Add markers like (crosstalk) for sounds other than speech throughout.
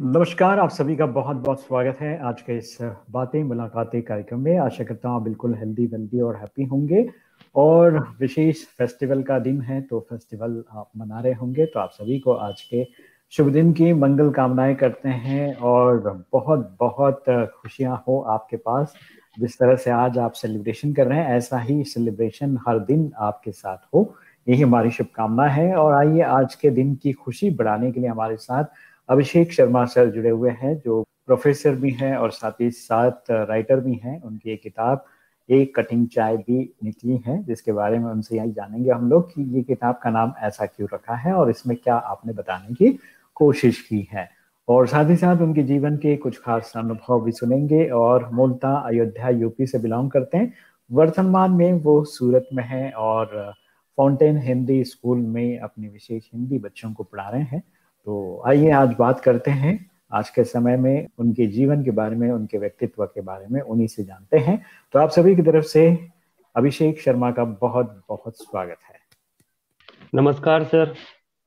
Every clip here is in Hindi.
नमस्कार, आप सभी का बहुत बहुत स्वागत है आज के इस बातें, मुलाकातें कार्यक्रम में। आशा करता हूँ बिल्कुल हेल्दी वेल्दी और हैप्पी होंगे। और विशेष फेस्टिवल का दिन है तो फेस्टिवल आप मना रहे होंगे। तो आप सभी को आज के शुभ दिन की मंगल कामनाएँ करते हैं और बहुत बहुत खुशियाँ हो आपके पास। जिस तरह से आज आप सेलिब्रेशन कर रहे हैं, ऐसा ही सेलिब्रेशन हर दिन आपके साथ हो। यही हमारी शुभकामना है और आइए आज के दिन की खुशी बढ़ाने के लिए हमारे साथ अभिषेक शर्मा सर जुड़े हुए हैं, जो प्रोफेसर भी हैं और साथ ही साथ राइटर भी हैं। उनकी एक किताब, एक कटिंग चाय भी निकली है, जिसके बारे में उनसे यही जानेंगे हम लोग कि ये किताब का नाम ऐसा क्यों रखा है और इसमें क्या आपने बताने की कोशिश की है। और साथ ही साथ उनके जीवन के कुछ खास अनुभव भी सुनेंगे और मूलतः अयोध्या, यूपी से बिलोंग करते हैं। वर्तमान में वो सूरत में है और फाउंटेन हिंदी स्कूल में अपनी विशेष हिंदी बच्चों को पढ़ा रहे हैं। तो आइए आज बात करते हैं। आज के समय में उनके जीवन के बारे में उनके व्यक्तित्व के बारे में उन्हीं से जानते हैं। तो आप सभी की तरफ़ से अभिषेक शर्मा का बहुत बहुत स्वागत है। नमस्कार सर।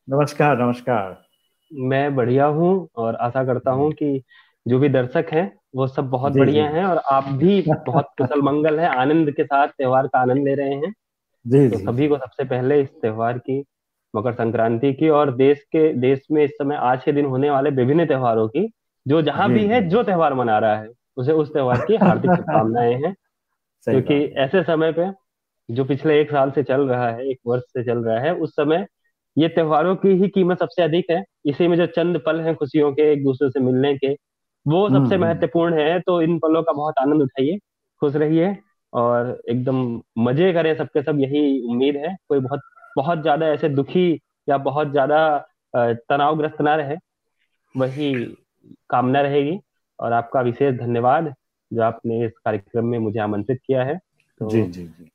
नमस्कार नमस्कार। मैं बढ़िया हूँ और आशा करता हूँ कि जो भी दर्शक हैं वो सब बहुत बढ़िया हैं और आप भी बहुत कुशल मंगल है आनंद के साथ त्योहार का आनंद ले रहे हैं। जी तो जी। सभी को सबसे पहले इस त्योहार की मकर संक्रांति की और देश के देश में इस समय आज के दिन होने वाले विभिन्न त्योहारों की जो जहाँ भी है जो। त्योहार मना रहा है उसे उस त्योहार की हार्दिक (laughs) शुभकामनाएँ हैं। क्योंकि ऐसे समय पे जो पिछले एक साल से चल रहा है एक वर्ष से चल रहा है उस समय ये त्योहारों की ही कीमत सबसे अधिक है। इसी में जो चंद पल हैं खुशियों के एक दूसरे से मिलने के वो सबसे हम्म। महत्वपूर्ण है। तो इन पलों का बहुत आनंद उठाइए खुश रहिए और एकदम मज़े करें सबके सब यही उम्मीद है। कोई बहुत बहुत ज़्यादा ऐसे दुखी या बहुत ज़्यादा तनावग्रस्त ना रहे वही कामना रहेगी और आपका विशेष धन्यवाद जो आपने इस कार्यक्रम में मुझे आमंत्रित किया है तो जी जी जी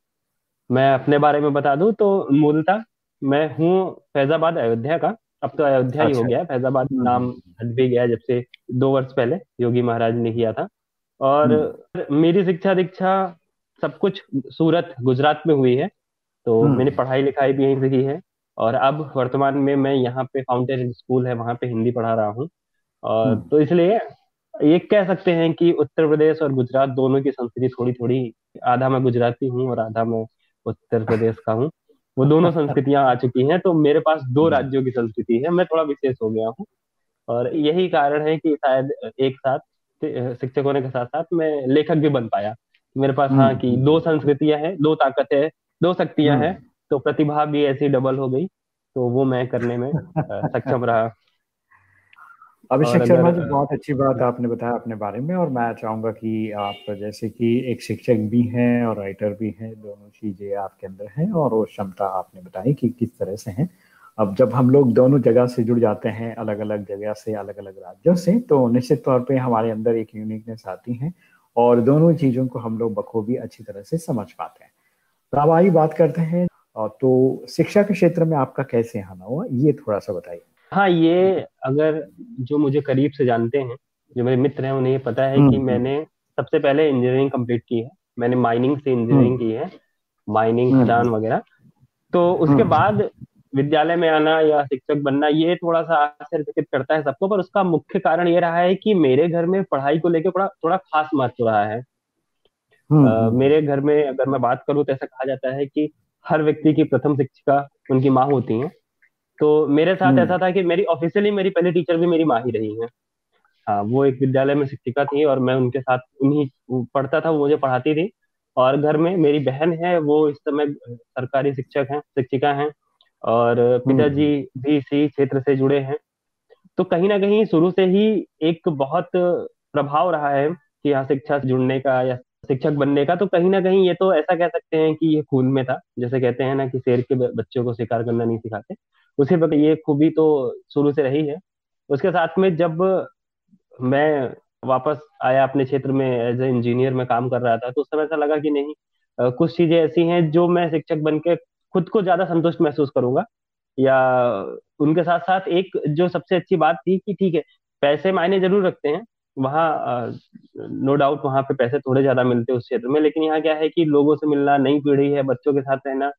मैं अपने बारे में बता दूँ तो मूलतः मैं हूँ फैजाबाद अयोध्या का अब तो अयोध्या अच्छा। ही हो अच्छा। गया फैजाबाद नाम हम्म। हट भी गया जब से दो वर्ष पहले योगी महाराज ने किया था और हम्म। मेरी शिक्षा दीक्षा सब कुछ सूरत गुजरात में हुई है तो हम्म। मैंने पढ़ाई लिखाई भी यहीं से की है और अब वर्तमान में मैं यहाँ पे फाउंटेन स्कूल है वहाँ पे हिंदी पढ़ा रहा हूँ और हम्म। तो इसलिए ये कह सकते हैं कि उत्तर प्रदेश और गुजरात दोनों की संस्कृति थोड़ी थोड़ी आधा मैं गुजराती हूँ और आधा मैं उत्तर प्रदेश का हूँ वो दोनों संस्कृतियाँ आ चुकी हैं तो मेरे पास दो हम्म। राज्यों की संस्कृति है मैं थोड़ा विशेष हो गया हूँ और यही कारण है कि शायद एक साथ शिक्षक होने के साथ साथ मैं लेखक भी बन पाया मेरे पास हाँ कि दो संस्कृतियाँ हैं दो ताकत है दो शक्तियाँ हैं हम्म। तो प्रतिभा भी ऐसी डबल हो गई तो वो मैं करने में (laughs) सक्षम रहा। अभिषेक शर्मा जी बहुत अच्छी बात आपने बताया अपने बारे में और मैं चाहूँगा कि आप जैसे कि एक शिक्षक भी हैं और राइटर भी हैं दोनों चीज़ें आपके अंदर हैं और वो क्षमता आपने बताई कि किस तरह से हैं। अब जब हम लोग दोनों जगह से जुड़ जाते हैं अलग अलग जगह से अलग अलग राज्यों से तो निश्चित तौर पर हमारे अंदर एक यूनिकनेस आती है और दोनों चीज़ों को हम लोग बखूबी अच्छी तरह से समझ पाते हैं। तो अब आई बात करते हैं तो शिक्षा के क्षेत्र में आपका कैसे आना हुआ ये थोड़ा सा बताइए हाँ ये अगर जो मुझे करीब से जानते हैं जो मेरे मित्र हैं उन्हें ये पता है कि हम्म। मैंने सबसे पहले इंजीनियरिंग कंप्लीट की है मैंने माइनिंग से इंजीनियरिंग हम्म। की है माइनिंग हम्म। खदान वगैरह तो उसके बाद विद्यालय में आना या शिक्षक बनना ये थोड़ा सा आश्चर्यचकित करता है सबको पर उसका मुख्य कारण ये रहा है कि मेरे घर में पढ़ाई को लेकर थोड़ा थोड़ा खास महत्व रहा है हम्म, हम्म। मेरे घर में अगर मैं बात करूँ तो ऐसा कहा जाता है कि हर व्यक्ति की प्रथम शिक्षिका उनकी माँ होती है। तो मेरे साथ हम्म। ऐसा था कि मेरी ऑफिशियली मेरी पहली टीचर भी मेरी माँ ही रही है। हाँ वो एक विद्यालय में शिक्षिका थी और मैं उनके साथ उन्हीं पढ़ता था वो मुझे पढ़ाती थी। और घर में मेरी बहन है वो इस समय सरकारी शिक्षक हैं शिक्षिका हैं और पिताजी भी इसी क्षेत्र से जुड़े हैं। तो कहीं ना कहीं शुरू से ही एक बहुत प्रभाव रहा है कि यहाँ शिक्षा से जुड़ने का या शिक्षक बनने का तो कहीं ना कहीं ये तो ऐसा कह सकते हैं कि ये खून में था। जैसे कहते हैं ना कि शेर के बच्चों को शिकार करना नहीं सिखाते। उसी ये खूबी तो शुरू से रही है। उसके साथ में जब मैं वापस आया अपने क्षेत्र में एज ए इंजीनियर में काम कर रहा था तो उस समय ऐसा लगा कि नहीं कुछ चीज़ें ऐसी हैं जो मैं शिक्षक बन के खुद को ज़्यादा संतुष्ट महसूस करूँगा। या उनके साथ साथ एक जो सबसे अच्छी बात थी कि ठीक है, पैसे मायने ज़रूर रखते हैं वहाँ नो डाउट वहाँ पे पैसे थोड़े ज़्यादा मिलते हैं उस क्षेत्र में, लेकिन यहाँ क्या है कि लोगों से मिलना, नई पीढ़ी है, बच्चों के साथ रहना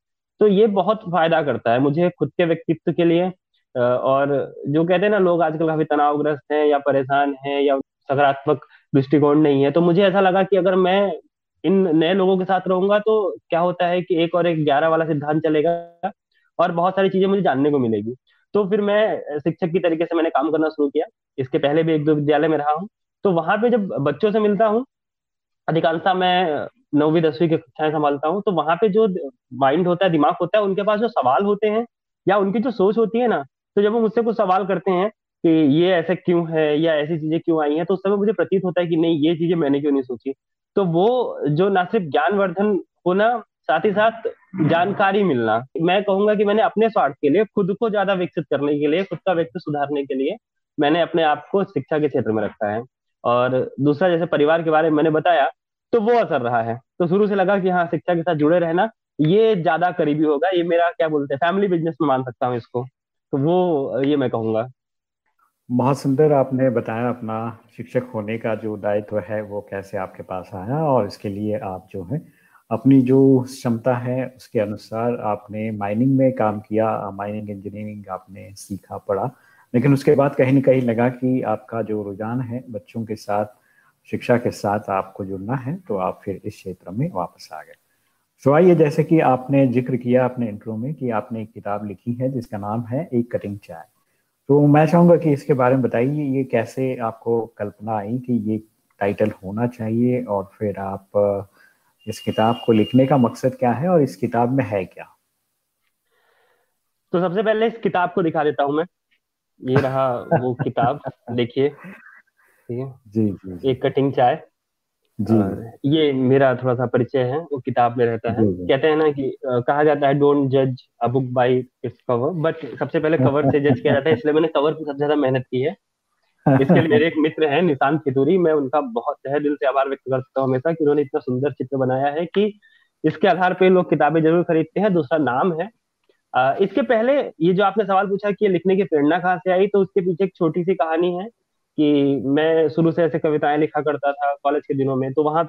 तो ये बहुत फ़ायदा करता है मुझे खुद के व्यक्तित्व के लिए। और जो कहते हैं ना, लोग आजकल काफ़ी तनावग्रस्त हैं या परेशान हैं या सकारात्मक दृष्टिकोण नहीं है तो मुझे ऐसा लगा कि अगर मैं इन नए लोगों के साथ रहूँगा तो क्या होता है कि एक और एक ग्यारह वाला सिद्धांत चलेगा और बहुत सारी चीज़ें मुझे जानने को मिलेगी। तो फिर मैं शिक्षक की तरीके से मैंने काम करना शुरू किया। इसके पहले भी एक दो विद्यालय में रहा हूँ। तो वहाँ पे जब बच्चों से मिलता हूँ, अधिकांशता मैं नौवीं, दसवीं की कक्षाएँ संभालता हूँ तो वहाँ पे जो माइंड होता है, दिमाग होता है, उनके पास जो सवाल होते हैं या उनकी जो सोच होती है ना तो जब वो मुझसे कुछ सवाल करते हैं कि ये ऐसे क्यों है या ऐसी चीज़ें क्यों आई हैं तो उस समय मुझे प्रतीत होता है कि नहीं, ये चीज़ें मैंने क्यों नहीं सोची। तो वो जो ना सिर्फ़ ज्ञानवर्धन होना, साथ ही साथ जानकारी मिलना, मैं कहूँगा कि मैंने अपने स्वार्थ के लिए, खुद को ज़्यादा विकसित करने के लिए, खुद का व्यक्ति सुधारने के लिए, मैंने अपने आप को शिक्षा के क्षेत्र में रखा है। और दूसरा, जैसे परिवार के बारे में मैंने बताया तो वो असर रहा है। तो शुरू से लगा कि हाँ शिक्षा के साथ जुड़े रहना, ये ज़्यादा करीबी होगा, ये मेरा, क्या बोलते हैं फैमिली बिज़नेस में मान सकता हूँ इसको। तो वो, ये मैं कहूँगा। बहुत सुंदर आपने बताया अपना शिक्षक होने का जो दायित्व है, वो कैसे आपके पास आया और इसके लिए आप जो है, अपनी जो क्षमता है, उसके अनुसार आपने माइनिंग में काम किया माइनिंग इंजीनियरिंग आपने सीखा, पढ़ा। लेकिन उसके बाद कहीं ना कहीं लगा कि आपका जो रुझान है, बच्चों के साथ, शिक्षा के साथ आपको जुड़ना है तो आप फिर इस क्षेत्र में वापस आ गए। तो आइए जैसे कि आपने ज़िक्र किया अपने इंट्रो में कि आपने एक किताब लिखी है जिसका नाम है एक कटिंग चाय। तो मैं चाहूँगा कि इसके बारे में बताइए, ये कैसे आपको कल्पना आई कि ये टाइटल होना चाहिए और फिर आप, इस किताब को लिखने का मकसद क्या है और इस किताब में है क्या? तो सबसे पहले इस किताब को दिखा देता हूँ मैं। ये रहा वो किताब देखिए। ठीक है? जी जी एक कटिंग चाय। जी ये मेरा थोड़ा सा परिचय है वो किताब में रहता है। कहते हैं ना कि आ, कहा जाता है डोंट जज a book by its cover but सबसे पहले कवर से जज किया जाता है इसलिए मैंने कवर की सबसे ज़्यादा मेहनत की है। इसके लिए मेरे एक मित्र हैं निशांत खितूरी मैं उनका बहुत तहे दिल से आभार व्यक्त करता हूँ हमेशा कि उन्होंने इतना सुंदर चित्र बनाया है कि इसके आधार पर लोग किताबें ज़रूर खरीदते हैं। दूसरा नाम है इसके पहले ये जो आपने सवाल पूछा कि ये लिखने की प्रेरणा कहाँ से आई तो उसके पीछे एक छोटी सी कहानी है कि मैं शुरू से ऐसे कविताएँ लिखा करता था कॉलेज के दिनों में तो वहाँ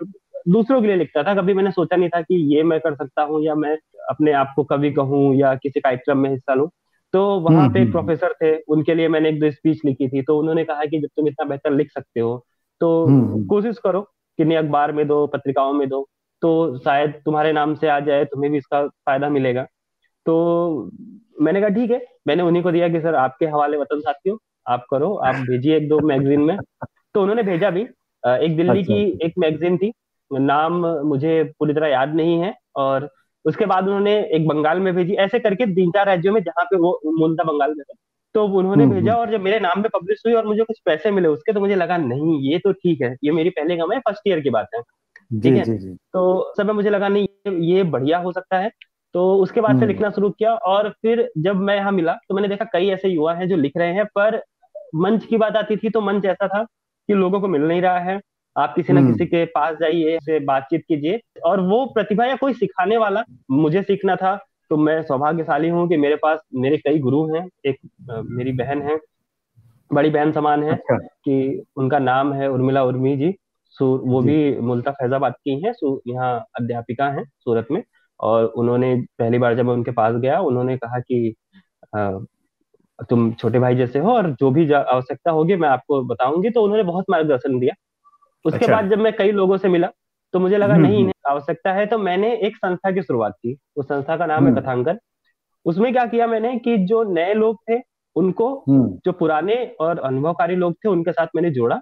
दूसरों के लिए लिखता था। कभी मैंने सोचा नहीं था कि ये मैं कर सकता हूँ या मैं अपने आप को कवि कहूँ या किसी कार्यक्रम में हिस्सा लूँ। तो वहाँ पे एक हम्म, हम्म, प्रोफेसर हम्म। थे उनके लिए मैंने एक दो स्पीच लिखी थी तो उन्होंने कहा कि जब तुम इतना बेहतर लिख सकते हो तो कोशिश करो किन्हीं अखबार में दो पत्रिकाओं में दो तो शायद तुम्हारे नाम से आ जाए तुम्हें भी इसका फ़ायदा मिलेगा। तो मैंने कहा ठीक है। मैंने उन्हीं को दिया कि सर आपके हवाले वतन साथियों आप करो आप (laughs) भेजिए एक दो मैगजीन में। तो उन्होंने भेजा भी। एक दिल्ली अच्छा, की। एक मैगजीन थी। नाम मुझे पूरी तरह याद नहीं है और उसके बाद उन्होंने एक बंगाल में भेजी ऐसे करके तीन चार राज्यों में जहाँ पे वो मूलता बंगाल में थे। तो उन्होंने हम्म, भेजा हम्म। और जब मेरे नाम पे पब्लिश हुई और मुझे कुछ पैसे मिले उसके तो मुझे लगा नहीं ये तो ठीक है ये मेरी पहले कम है फ़र्स्ट ईयर की बात है। ठीक है? तो सब मुझे लगा नहीं ये बढ़िया हो सकता है। तो उसके बाद से हम्म। लिखना शुरू किया और फिर जब मैं यहाँ मिला तो मैंने देखा कई ऐसे युवा हैं जो लिख रहे हैं पर मंच की बात आती थी तो मंच ऐसा था कि लोगों को मिल नहीं रहा है आप किसी ना हम्म। किसी के पास जाइए से बातचीत कीजिए और वो प्रतिभा या कोई सिखाने वाला मुझे सीखना था तो मैं सौभाग्यशाली हूँ कि मेरे पास मेरे कई गुरु हैं एक मेरी बहन है बड़ी बहन समान है अच्छा। कि उनका नाम है उर्मिला उर्मी जी वो भी मुल्ता फैजाबाद की हैं यहाँ अध्यापिका हैं सूरत में और उन्होंने पहली बार जब मैं उनके पास गया उन्होंने कहा कि तुम छोटे भाई जैसे हो और जो भी आवश्यकता होगी मैं आपको बताऊँगी। तो उन्होंने बहुत मार्गदर्शन दिया। उसके अच्छा। बाद जब मैं कई लोगों से मिला तो मुझे लगा हम्म, नहीं हम्म। इन्हें आवश्यकता है। तो मैंने एक संस्था की शुरुआत की। उस संस्था का नाम है हम्म। कथांकन। उसमें क्या किया मैंने कि जो नए लोग थे उनको जो पुराने और अनुभवकारी लोग थे उनके साथ मैंने जोड़ा।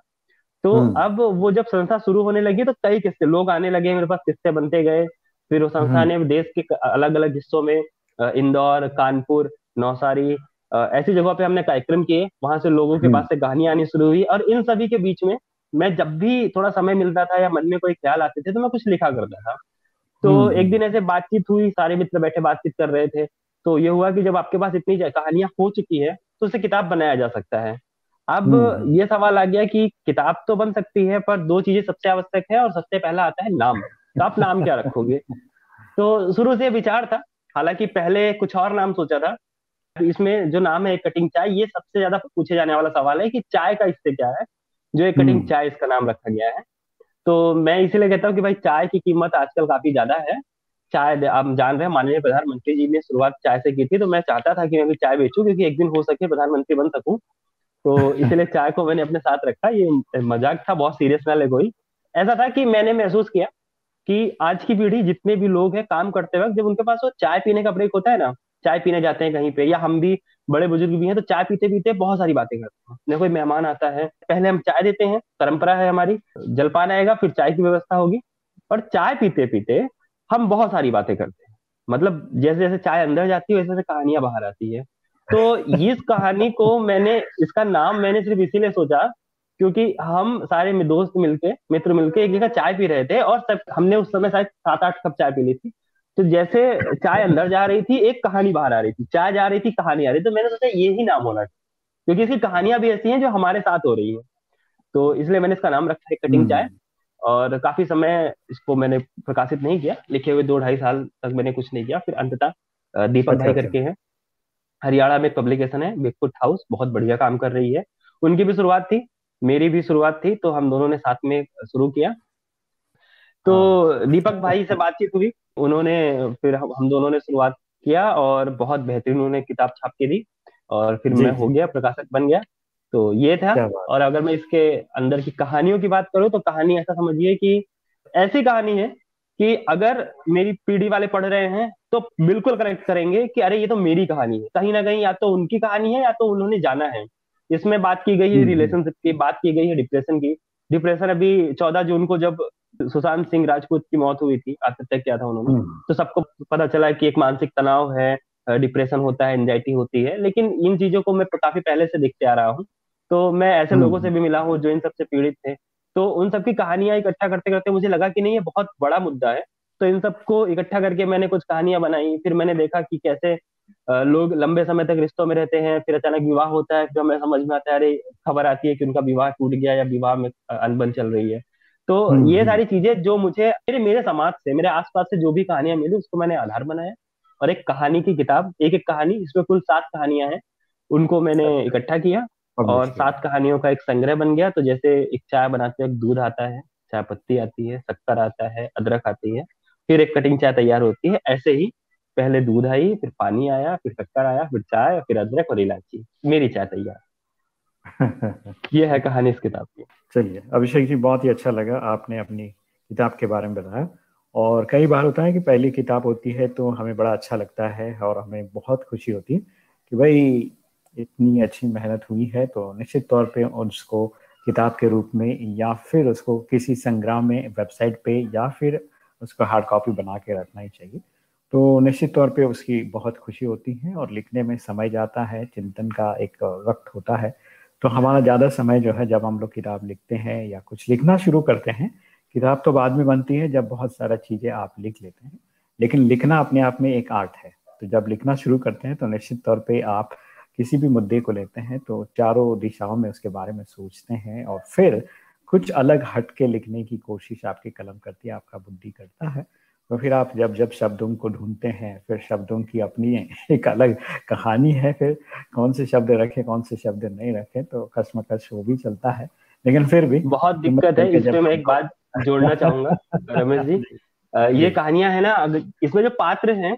तो अब वो जब संस्था शुरू होने लगी तो कई किस्से लोग आने लगे मेरे पास किस्से बनते गए। फिर उस संस्था ने देश के अलग अलग हिस्सों में इंदौर कानपुर नौसारी ऐसी जगहों पे हमने कार्यक्रम किए। वहाँ से लोगों के पास से कहानियाँ आनी शुरू हुई और इन सभी के बीच में मैं जब भी थोड़ा समय मिलता था या मन में कोई ख्याल आते थे तो मैं कुछ लिखा करता था। तो हम्म, एक दिन ऐसे बातचीत हुई सारे मित्र बैठे बातचीत कर रहे थे। तो ये हुआ कि जब आपके पास इतनी कहानियाँ हो चुकी है तो उसे किताब बनाया जा सकता है। अब हम्म, हम्म। ये सवाल आ गया कि किताब तो बन सकती है पर दो चीज़ें सबसे आवश्यक है और सबसे पहला आता है नाम। तो आप नाम क्या रखोगे? तो शुरू से विचार था हालाँकि पहले कुछ और नाम सोचा था। इसमें जो नाम है कटिंग चाय ये सबसे ज़्यादा पूछे जाने वाला सवाल है कि चाय का इससे क्या है? जो एक कटिंग हम्म। चाय इसका नाम रखा गया है। तो मैं इसीलिए कहता हूँ कि भाई चाय की कीमत आजकल काफ़ी ज़्यादा है। चाय आप जान रहे हैं माननीय प्रधानमंत्री जी ने शुरुआत चाय से की थी तो मैं चाहता था कि मैं भी चाय बेचूं क्योंकि एक दिन हो सके प्रधानमंत्री बन सकूँ। तो इसलिए चाय को मैंने अपने साथ रखा। ये मज़ाक था बहुत सीरियस ना ले कोई ऐसा था कि मैंने महसूस किया कि आज की पीढ़ी जितने भी लोग हैं काम करते वक्त, जब उनके पास वो चाय पीने का ब्रेक होता है ना, चाय पीने जाते हैं कहीं पे, या हम भी बड़े बुज़ुर्ग भी हैं तो चाय पीते पीते बहुत सारी बातें करते हैं। न कोई मेहमान आता है, पहले हम चाय देते हैं, परंपरा है हमारी, जलपान आएगा, फिर चाय की व्यवस्था होगी, और चाय पीते पीते हम बहुत सारी बातें करते हैं। मतलब जैसे जैसे चाय अंदर जाती है वैसे वैसे कहानियाँ बाहर आती है। तो इस कहानी को मैंने, इसका नाम मैंने सिर्फ़ इसीलिए सोचा क्योंकि हम सारे दोस्त मिलके मित्र मिलके एक जगह चाय पी रहे थे और सब हमने उस समय शायद सात आठ कप चाय पी ली थी। तो जैसे चाय अंदर जा रही थी एक कहानी बाहर आ रही थी। चाय जा रही थी कहानी आ रही तो मैंने सोचा ये ही नाम होना चाहिए। क्योंकि इसकी कहानियाँ भी ऐसी हैं जो हमारे साथ हो रही है। तो इसलिए मैंने इसका नाम रखा है कटिंग चाय। हम्म। और काफ़ी समय इसको मैंने प्रकाशित नहीं किया लिखे हुए दो ढाई साल तक मैंने कुछ नहीं किया। फिर अंततः दीपक भाई। करके हैं। हरियाणा में पब्लिकेशन है बिगफुट हाउस। बहुत बढ़िया काम कर रही है। उनकी भी शुरुआत थी। मेरी भी शुरुआत थी तो हम दोनों ने साथ में शुरू किया। तो हाँ। दीपक भाई से बातचीत हुई। उन्होंने फिर हम दोनों ने शुरुआत किया और बहुत बेहतरीन उन्होंने किताब छाप के दी और फिर मैं हो गया प्रकाशक बन गया। तो ये था और अगर मैं इसके अंदर की कहानियों की बात करूँ तो कहानी ऐसा समझिए कि ऐसी कहानी है कि अगर मेरी पीढ़ी वाले पढ़ रहे हैं तो बिल्कुल करेक्ट करेंगे कि अरे ये तो मेरी कहानी है। कहीं ना कहीं या तो उनकी कहानी है या तो उन्होंने जाना है। इसमें बात की गई है रिलेशनशिप हम्म, हम्म। की बात की गई है डिप्रेशन की। डिप्रेशन अभी चौदह जून को जब सुशांत सिंह राजपूत की मौत हुई थी आत्महत्या किया था उन्होंने हम्म। तो सबको पता चला कि एक मानसिक तनाव है डिप्रेशन होता है एंजाइटी होती है। लेकिन इन चीज़ों को मैं काफ़ी पहले से देखते आ रहा हूँ। तो मैं ऐसे लोगों से भी मिला हूँ जो इन सबसे पीड़ित थे। तो उन सबकी कहानियाँ इकट्ठा करते करते मुझे लगा कि नहीं ये बहुत बड़ा मुद्दा है। तो इन सबको इकट्ठा करके मैंने कुछ कहानियाँ बनाई फिर मैंने देखा कि कैसे लोग लंबे समय तक रिश्तों में रहते हैं फिर अचानक विवाह होता है फिर हमें समझ में आता है अरे खबर आती है कि उनका विवाह टूट गया या विवाह में अनबन चल रही है। तो हम्म, ये हम्म। सारी चीज़ें जो मुझे मेरे मेरे समाज से मेरे आसपास से जो भी कहानियाँ मिली उसको मैंने आधार बनाया और एक कहानी की किताब एक एक कहानी इसमें कुल सात कहानियाँ हैं उनको मैंने इकट्ठा किया और सात कहानियों का एक संग्रह बन गया। तो जैसे एक चाय बनाते वक्त दूध आता है चाय पत्ती आती है शक्कर आता है अदरक आती है फिर एक कटिंग चाय तैयार होती है ऐसे ही पहले दूध आई फिर पानी आया फिर शक्कर आया फिर चाय फिर अदरक और इलायची। मेरी चाय तैयार। (laughs) ये है कहानी इस किताब की। चलिए अभिषेक जी बहुत ही अच्छा लगा आपने अपनी किताब के बारे में बताया। और कई बार होता है कि पहली किताब होती है तो हमें बड़ा अच्छा लगता है और हमें बहुत खुशी होती है कि भाई इतनी अच्छी मेहनत हुई है तो निश्चित तौर पे उसको किताब के रूप में या फिर उसको किसी संग्राम में वेबसाइट पे या फिर उसको हार्ड कॉपी बना के रखना ही चाहिए। तो निश्चित तौर पे उसकी बहुत खुशी होती है और लिखने में समय जाता है, चिंतन का एक वक्त होता है। तो हमारा ज़्यादा समय जो है, जब हम लोग किताब लिखते हैं या कुछ लिखना शुरू करते हैं, किताब तो बाद में बनती है जब बहुत सारा चीज़ें आप लिख लेते हैं। लेकिन लिखना अपने आप में एक आर्ट है। तो जब लिखना शुरू करते हैं तो निश्चित तौर पर आप किसी भी मुद्दे को लेते हैं तो चारों दिशाओं में उसके बारे में सोचते हैं और फिर कुछ अलग हट के लिखने की कोशिश आपकी कलम करती है, आपका बुद्धि करता है। तो फिर आप जब जब शब्दों को ढूंढते हैं फिर शब्दों की अपनी (laughs) एक अलग कहानी है फिर कौन से शब्द रखे कौन से शब्द नहीं रखे तो कश्मकश वो भी चलता है। लेकिन फिर भी बहुत दिक्कत है इसमें मैं एक बात जोड़ना चाहूँगा (laughs) रमेश जी। ये कहानियाँ है ना इसमें जो पात्र हैं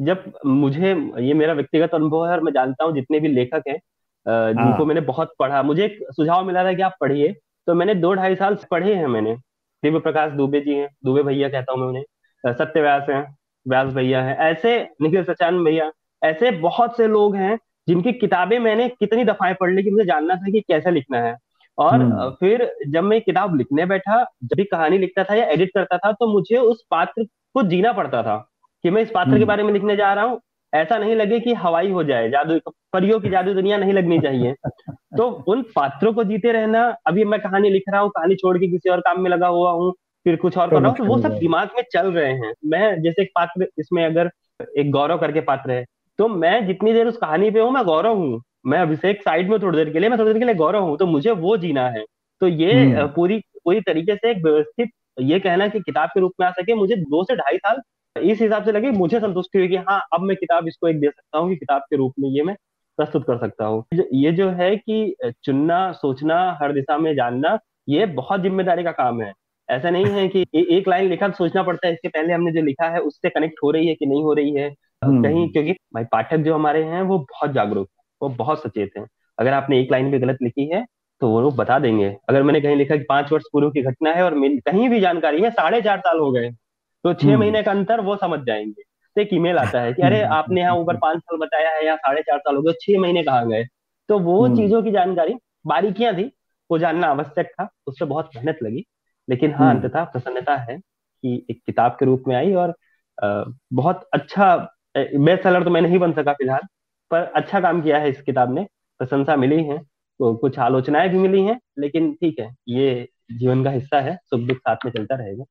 जब मुझे ये मेरा व्यक्तिगत अनुभव है और मैं जानता हूँ जितने भी लेखक हैं जिनको हाँ। मैंने बहुत पढ़ा मुझे एक सुझाव मिला था कि आप पढ़िए। तो मैंने दो ढाई साल पढ़े हैं मैंने। दिव्य प्रकाश दुबे जी हैं दुबे भैया कहता हूँ मैं उन्हें। सत्य व्यास हैं व्यास भैया हैं ऐसे निखिल सचान भैया ऐसे बहुत से लोग हैं जिनकी किताबें मैंने कितनी दफाएँ पढ़ ली कि मुझे जानना था कि कैसे लिखना है और हम्म। फिर जब मैं किताब लिखने बैठा जब भी कहानी लिखता था या एडिट करता था तो मुझे उस पात्र को जीना पड़ता था कि मैं इस पात्र के हम्म। बारे में लिखने जा रहा हूँ ऐसा नहीं लगे कि हवाई हो जाए जादू परियों की जादू दुनिया नहीं लगनी चाहिए तो उन पात्रों को जीते रहना अभी मैं कहानी लिख रहा हूँ कहानी छोड़ के किसी और काम में लगा हुआ हूँ फिर कुछ और कर रहा हूँ तो वो सब दिमाग में चल रहे हैं। मैं जैसे एक पात्र इसमें अगर एक गौरव करके पात्र है तो मैं जितनी देर उस कहानी पे हूँ मैं गौरव हूँ। मैं अभिषेक साइड में थोड़ी देर के लिए मैं थोड़ी देर के लिए गौरव हूँ तो मुझे वो जीना है। तो ये हम्म। पूरी पूरी तरीके से एक व्यवस्थित ये कहना कि किताब के रूप में आ सके। मुझे दो से ढाई साल इस हिसाब से लगे मुझे संतुष्टि हुई कि हाँ अब मैं किताब इसको एक दे सकता हूँ कि किताब के रूप में ये मैं प्रस्तुत कर सकता हूँ। ये जो है कि चुनना सोचना हर दिशा में जानना ये बहुत ज़िम्मेदारी का काम है। ऐसा नहीं है कि ए, एक लाइन लिखा तो सोचना पड़ता है इसके पहले हमने जो लिखा है उससे कनेक्ट हो रही है कि नहीं हो रही है हम्म। कहीं क्योंकि भाई पाठक जो हमारे हैं वो बहुत जागरूक है वो बहुत सचेत हैं अगर आपने एक लाइन भी गलत लिखी है तो वो लोग बता देंगे अगर मैंने कहीं लिखा कि पाँच वर्ष पूर्व की घटना है और कहीं भी जानकारी है साढ़े चार साल हो गए तो छह हम्म। महीने का अंतर वो समझ जाएँगे तो एक ईमेल आता है कि अरे हम्म। (laughs) आपने यहाँ ऊपर पाँच साल बताया है या साढ़े चार साल हो गए छह महीने कहा गए तो वो चीज़ों की जानकारी बारीकियाँ थी वो जानना आवश्यक था उससे बहुत मेहनत लगी लेकिन हाँ हम्म। अंततः प्रसन्नता है कि एक किताब के रूप में आई और बहुत अच्छा बेस्ट सेलर तो मैं नहीं बन सका फ़िलहाल पर अच्छा काम किया है इस किताब ने। प्रशंसा मिली है तो कुछ आलोचनाएँ भी मिली हैं लेकिन ठीक है ये जीवन का हिस्सा है सुख दुख साथ में चलता रहेगा।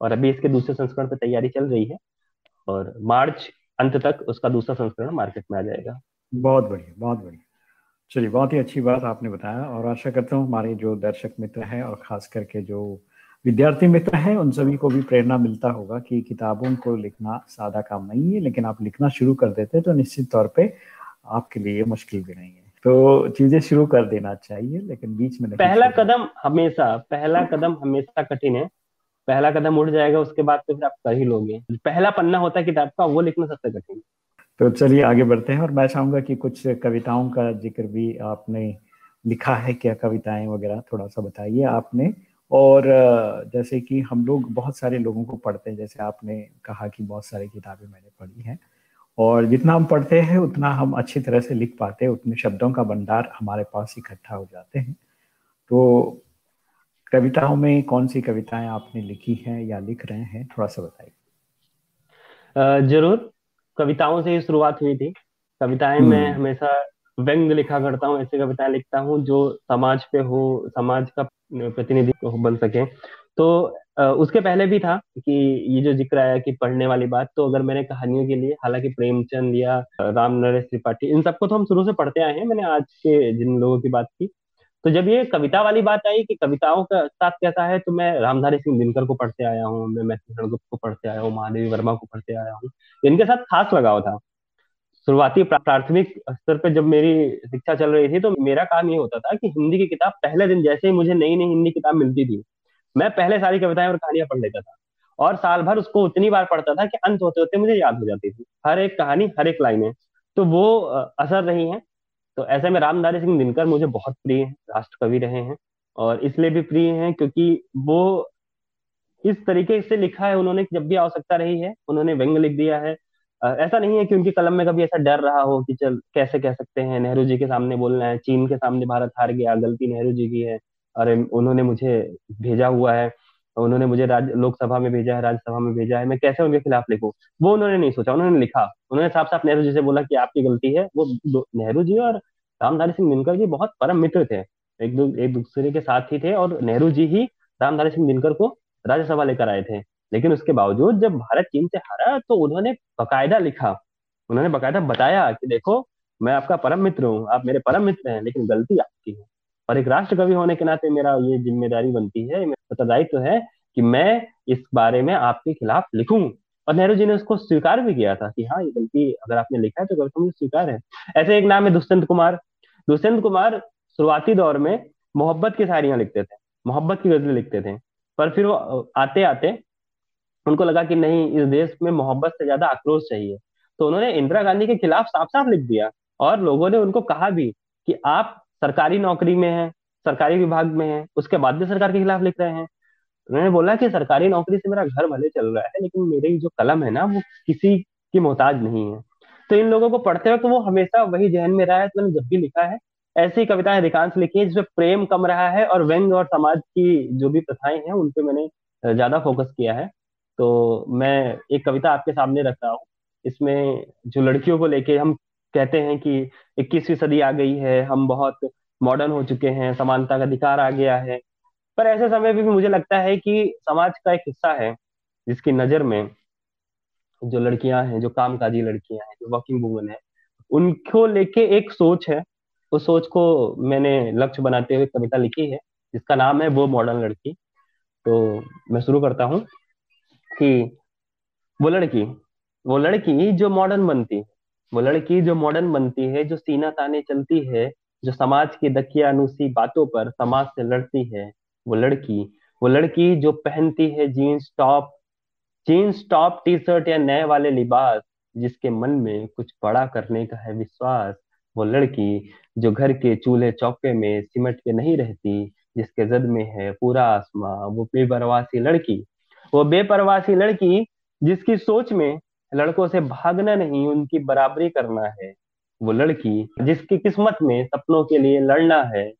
और अभी इसके दूसरे संस्करण पर तैयारी चल रही है और मार्च अंत तक उसका दूसरा संस्करण मार्केट में आ जाएगा। बहुत बढ़िया बहुत बढ़िया। चलिए बहुत ही अच्छी बात आपने बताया और आशा करता हूँ हमारे जो दर्शक मित्र हैं और खास करके जो विद्यार्थी मित्र हैं उन सभी को भी प्रेरणा मिलता होगा कि किताबों को लिखना सादा काम नहीं है लेकिन आप लिखना शुरू कर देते तो निश्चित तौर पे आपके लिए मुश्किल भी नहीं है। तो चीज़ें शुरू कर देना चाहिए लेकिन बीच में पहला कदम हमेशा पहला कदम हमेशा कठिन है। पहला कदम उठ जाएगा उसके बाद तो फिर आप कर ही लोगे। पहला पन्ना होता है किताब का वो लिखना सबसे कठिन तो चलिए आगे बढ़ते हैं और मैं चाहूँगा कि कुछ कविताओं का ज़िक्र भी आपने लिखा है, क्या कविताएँ वगैरह थोड़ा सा बताइए आपने। और जैसे कि हम लोग बहुत सारे लोगों को पढ़ते हैं, जैसे आपने कहा कि बहुत सारी किताबें मैंने पढ़ी हैं। और जितना हम पढ़ते हैं, उतना हम अच्छी तरह से लिख पाते हैं, उतने शब्दों का भंडार हमारे पास इकट्ठा हो जाते हैं। तो कविताओं में कौन सी कविताएँ आपने लिखी हैं या लिख रहे हैं, थोड़ा सा बताइए। ज़रूर। कविताओं से ही शुरुआत हुई थी। कविताएँ मैं हम्म। हमेशा व्यंग लिखा करता हूँ ऐसी कविताएँ लिखता हूँ जो समाज पे हो समाज का प्रतिनिधि बन सके। तो उसके पहले भी था कि ये जो ज़िक्र आया कि पढ़ने वाली बात तो अगर मैंने कहानियों के लिए हालाँकि प्रेमचंद या राम नरेश त्रिपाठी इन सबको तो हम शुरू से पढ़ते आए हैं। मैंने आज के जिन लोगों की बात की तो जब ये कविता वाली बात आई कि कविताओं का साथ कैसा है तो मैं रामधारी सिंह दिनकर को पढ़ते आया हूँ, मैं मैथ्यू गुप्त को पढ़ते आया हूँ, महादेवी वर्मा को पढ़ते आया हूँ, इनके साथ खास लगाव था। शुरुआती प्राथमिक स्तर पर जब मेरी शिक्षा चल रही थी तो मेरा काम ये होता था कि हिंदी की किताब पहले दिन जैसे ही मुझे नई नई हिंदी किताब मिलती थी, मैं पहले सारी कविताएँ और कहानियाँ पढ़ लेता था और साल भर उसको उतनी बार पढ़ता था कि अंत होते होते मुझे याद हो जाती थी। हर एक कहानी, हर एक लाइनें तो वो असर रही है। तो ऐसे में रामधारी सिंह दिनकर मुझे बहुत प्रिय है राष्ट्र कवि रहे हैं और इसलिए भी प्रिय हैं क्योंकि वो इस तरीके से लिखा है, उन्होंने जब भी आवश्यकता रही है, उन्होंने व्यंग लिख दिया है। ऐसा नहीं है कि उनकी कलम में कभी ऐसा डर रहा हो कि चल, कैसे कह सकते हैं, नेहरू जी के सामने बोलना है, चीन के सामने भारत हार गया, गलती नेहरू जी की है और उन्होंने मुझे भेजा हुआ है। उन्होंने मुझे राज्य लोकसभा में भेजा है, राज्यसभा में भेजा है, मैं कैसे उनके खिलाफ लिखूं? वो उन्होंने नहीं सोचा, उन्होंने लिखा। उन्होंने साफ़ साफ़ नेहरू जी से बोला कि आपकी गलती है। वो नेहरू जी और रामधारी सिंह दिनकर जी बहुत परम मित्र थे। एक दो, एक दूसरे के साथ ही थे और नेहरू जी ही रामधारी सिंह दिनकर को राज्यसभा लेकर आए थे। लेकिन उसके बावजूद जब भारत चीन से हारा तो उन्होंने बकायदा लिखा। उन्होंने बकायदा बताया कि देखो, मैं आपका परम मित्र हूँ, आप मेरे परम मित्र हैं, लेकिन गलती आपकी है। और एक राष्ट्र कवि होने के नाते मेरा ये ज़िम्मेदारी बनती है उत्तरदायित्व है कि मैं इस बारे में आपके खिलाफ लिखूं। और नेहरू जी ने उसको स्वीकार भी किया था कि हाँ ये गलती अगर आपने लिखा है तो गलती मुझे स्वीकार है। ऐसे एक नाम है दुष्यंत कुमार। दुष्यंत कुमार शुरुआती दौर में मोहब्बत की शायरियाँ लिखते थे, मोहब्बत की गजलें लिखते थे। पर फिर वो आते आते उनको लगा कि नहीं, इस देश में मोहब्बत से ज़्यादा आक्रोश चाहिए। तो उन्होंने इंदिरा गांधी के खिलाफ साफ़ साफ़ लिख दिया और लोगों ने उनको कहा भी कि आप सरकारी नौकरी में है, सरकारी विभाग में है, उसके बाद भी सरकार के खिलाफ लिख रहे हैं। उन्होंने बोला कि सरकारी नौकरी से मेरा घर भले चल रहा है, लेकिन मेरी जो कलम है ना, वो किसी की मोहताज नहीं है। तो इन लोगों को पढ़ते वक्त वो हमेशा वही जहन में रहा है तो मैंने जब भी लिखा है, ऐसी कविताएँ अधिकांश लिखी है जिसमें प्रेम कम रहा है और व्यंग और समाज की जो भी प्रथाएँ हैं, उन पे मैंने ज़्यादा फोकस किया है। तो मैं एक कविता आपके सामने रख रहा हूँ। इसमें जो लड़कियों को लेके हम कहते हैं कि इक्कीसवीं सदी आ गई है, हम बहुत मॉडर्न हो चुके हैं, समानता का अधिकार आ गया है। पर ऐसे समय भी मुझे लगता है कि समाज का एक हिस्सा है, जिसकी नज़र में जो लड़कियाँ हैं, जो कामकाजी लड़कियाँ हैं, जो वर्किंग वुमन है, उनको लेके एक सोच है। उस सोच को मैंने लक्ष्य बनाते हुए कविता लिखी है, जिसका नाम है वो मॉडर्न लड़की। तो मैं शुरू करता हूँ कि वो लड़की वो लड़की जो मॉडर्न बनती है वो लड़की जो मॉडर्न बनती है, जो सीना ताने चलती है, जो समाज की दकियानुसी बातों पर समाज से लड़ती है, वो लड़की। वो लड़की जो पहनती है jeans top jeans top T shirt या नए वाले लिबास, जिसके मन में कुछ बड़ा करने का है विश्वास, वो लड़की जो घर के चूल्हे चौके में सिमट के नहीं रहती, जिसके जद में है पूरा आसमां, वो बेपरवासी लड़की। वो बेपरवासी लड़की जिसकी सोच में लड़कों से भागना नहीं, उनकी बराबरी करना है। वो लड़की जिसकी किस्मत में सपनों के लिए लड़ना है,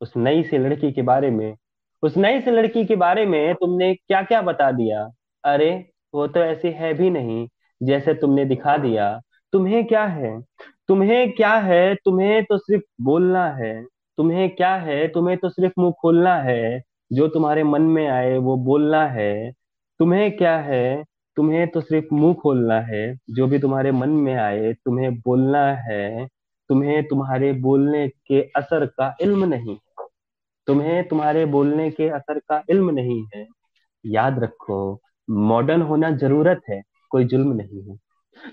उस नई सी लड़की के बारे में, उस नई से लड़की के बारे में तुमने क्या क्या बता दिया? अरे, वो तो ऐसी है भी नहीं, जैसे तुमने दिखा दिया। तुम्हें क्या है? तुम्हें क्या है? तुम्हें तो सिर्फ़ बोलना है। तुम्हें क्या है? तुम्हें तो सिर्फ़ मुँह खोलना है। जो तुम्हारे मन में आए, वो बोलना है। तुम्हें क्या है? तुम्हें तो सिर्फ़ मुँह खोलना है, जो भी तुम्हारे मन में आए, तुम्हें बोलना है, तुम्हें तुम्हारे बोलने के असर का इल्म नहीं है। तुम्हें तुम्हारे बोलने के असर का इल्म नहीं है। याद रखो मॉडर्न होना ज़रूरत है, कोई जुल्म नहीं है।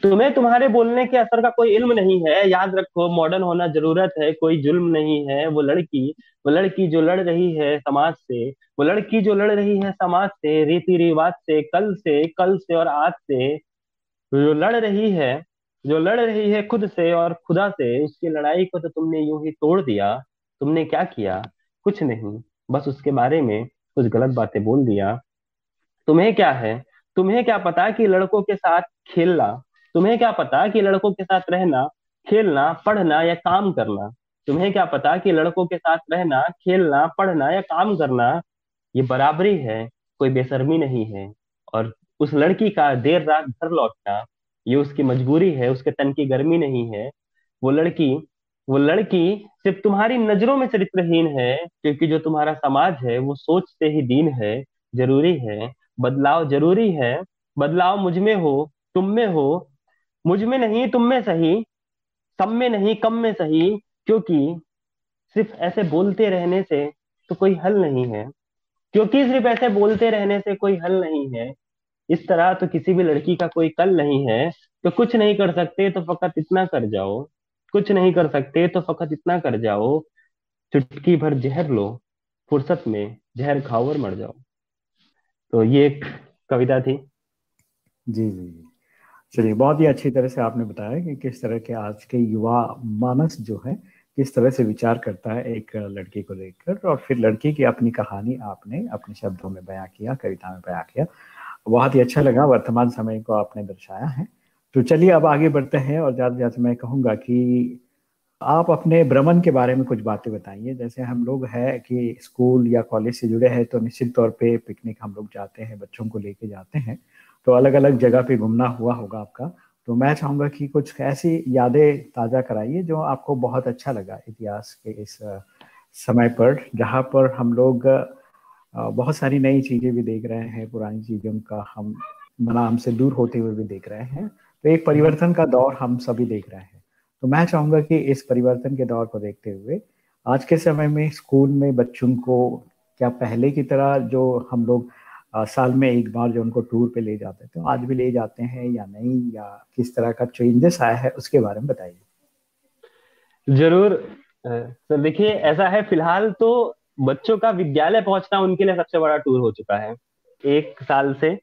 तुम्हें तुम्हारे बोलने के असर का कोई इल्म नहीं है। याद रखो मॉडर्न होना ज़रूरत है, कोई जुल्म नहीं है। वो लड़की वो लड़की जो लड़ रही है समाज से, वो लड़की जो लड़ रही है समाज से, रीति रिवाज से, कल से कल से और आज से, जो लड़ रही है, जो लड़ रही है खुद से और खुदा से, उसकी लड़ाई को तो तुमने यूँ ही तोड़ दिया। तुमने क्या किया? कुछ नहीं। बस उसके बारे में कुछ गलत बातें बोल दिया। तुम्हें क्या है? तुम्हें क्या पता कि लड़कों के साथ खेलना तुम्हें क्या पता कि लड़कों के साथ रहना, खेलना, पढ़ना या काम करना? तुम्हें क्या पता कि लड़कों के साथ रहना, खेलना, पढ़ना या काम करना? ये बराबरी है, कोई बेशर्मी नहीं है। और उस लड़की का देर रात घर लौटना, ये उसकी मजबूरी है, उसके तन की गर्मी नहीं है। वो लड़की वो लड़की सिर्फ़ तुम्हारी नज़रों में चरित्रहीन है, क्योंकि जो तुम्हारा समाज है, वो सोचते ही दीन है, ज़रूरी है। बदलाव ज़रूरी है। बदलाव मुझमें हो, तुम में हो मुझमें नहीं, तुम में सही, सब में नहीं, कम में सही, क्योंकि सिर्फ़ ऐसे बोलते रहने से तो कोई हल नहीं है। क्योंकि सिर्फ़ ऐसे बोलते रहने से कोई हल नहीं है। इस तरह तो किसी भी लड़की का कोई कल नहीं है। तो कुछ नहीं कर सकते तो फकत इतना कर जाओ। कुछ नहीं कर सकते तो फकत इतना कर जाओ। चुटकी भर जहर लो, फुर्सत में जहर खाओ और मर जाओ। तो ये एक कविता थी। जी जी चलिए, बहुत ही अच्छी तरह से आपने बताया कि किस तरह के आज के युवा मानस जो है, किस तरह से विचार करता है एक लड़की को देखकर और फिर लड़की की अपनी कहानी आपने अपने शब्दों में बयां किया कविता में बयां किया। बहुत ही अच्छा लगा, वर्तमान समय को आपने दर्शाया है। तो चलिए, अब आगे बढ़ते हैं और ज़्यादा ज़्यादा मैं कहूँगा कि आप अपने भ्रमण के बारे में कुछ बातें बताइए। जैसे हम लोग है कि स्कूल या कॉलेज से जुड़े हैं तो निश्चित तौर पे पिकनिक हम लोग जाते हैं, बच्चों को लेके जाते हैं। तो अलग अलग जगह पे घूमना हुआ होगा आपका। तो मैं चाहूँगा कि कुछ ऐसी यादें ताज़ा कराइए जो आपको बहुत अच्छा लगा इतिहास के इस समय पर, जहाँ पर हम लोग बहुत सारी नई चीज़ें भी देख रहे हैं, पुरानी चीज़ों का हम मना हमसे दूर होते हुए भी देख रहे हैं। तो एक परिवर्तन का दौर हम सभी देख रहे हैं। तो मैं चाहूँगा कि इस परिवर्तन के दौर को देखते हुए, आज के समय में स्कूल में बच्चों को क्या पहले की तरह जो हम लोग साल में एक बार जो उनको टूर पे ले जाते थे तो आज भी ले जाते हैं या नहीं या किस तरह का चेंजेस आया है उसके बारे में बताइए। ज़रूर। सर देखिए ऐसा है फ़िलहाल तो बच्चों का विद्यालय पहुँचना उनके लिए सबसे बड़ा टूर हो चुका है। एक साल से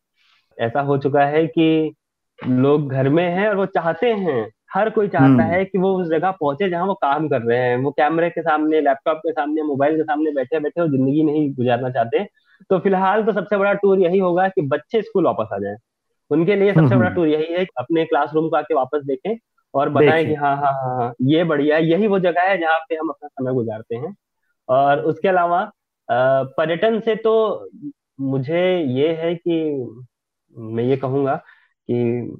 ऐसा हो चुका है कि लोग घर में हैं और वो चाहते हैं हर कोई चाहता हम्म। है कि वो उस जगह पहुँचे जहाँ वो काम कर रहे हैं। वो कैमरे के सामने लैपटॉप के सामने मोबाइल के सामने बैठे बैठे वो ज़िंदगी नहीं गुजारना चाहते। तो फ़िलहाल तो सबसे बड़ा टूर यही होगा कि बच्चे स्कूल वापस आ जाए। उनके लिए सबसे बड़ा टूर यही है कि अपने क्लासरूम को आके वापस देखें और बताएँ कि हाँ हाँ हाँ हाँ ये बढ़िया है यही वो जगह है जहाँ पे हम अपना समय गुजारते हैं। और उसके अलावा पर्यटन से तो मुझे ये है कि मैं ये कहूँगा कि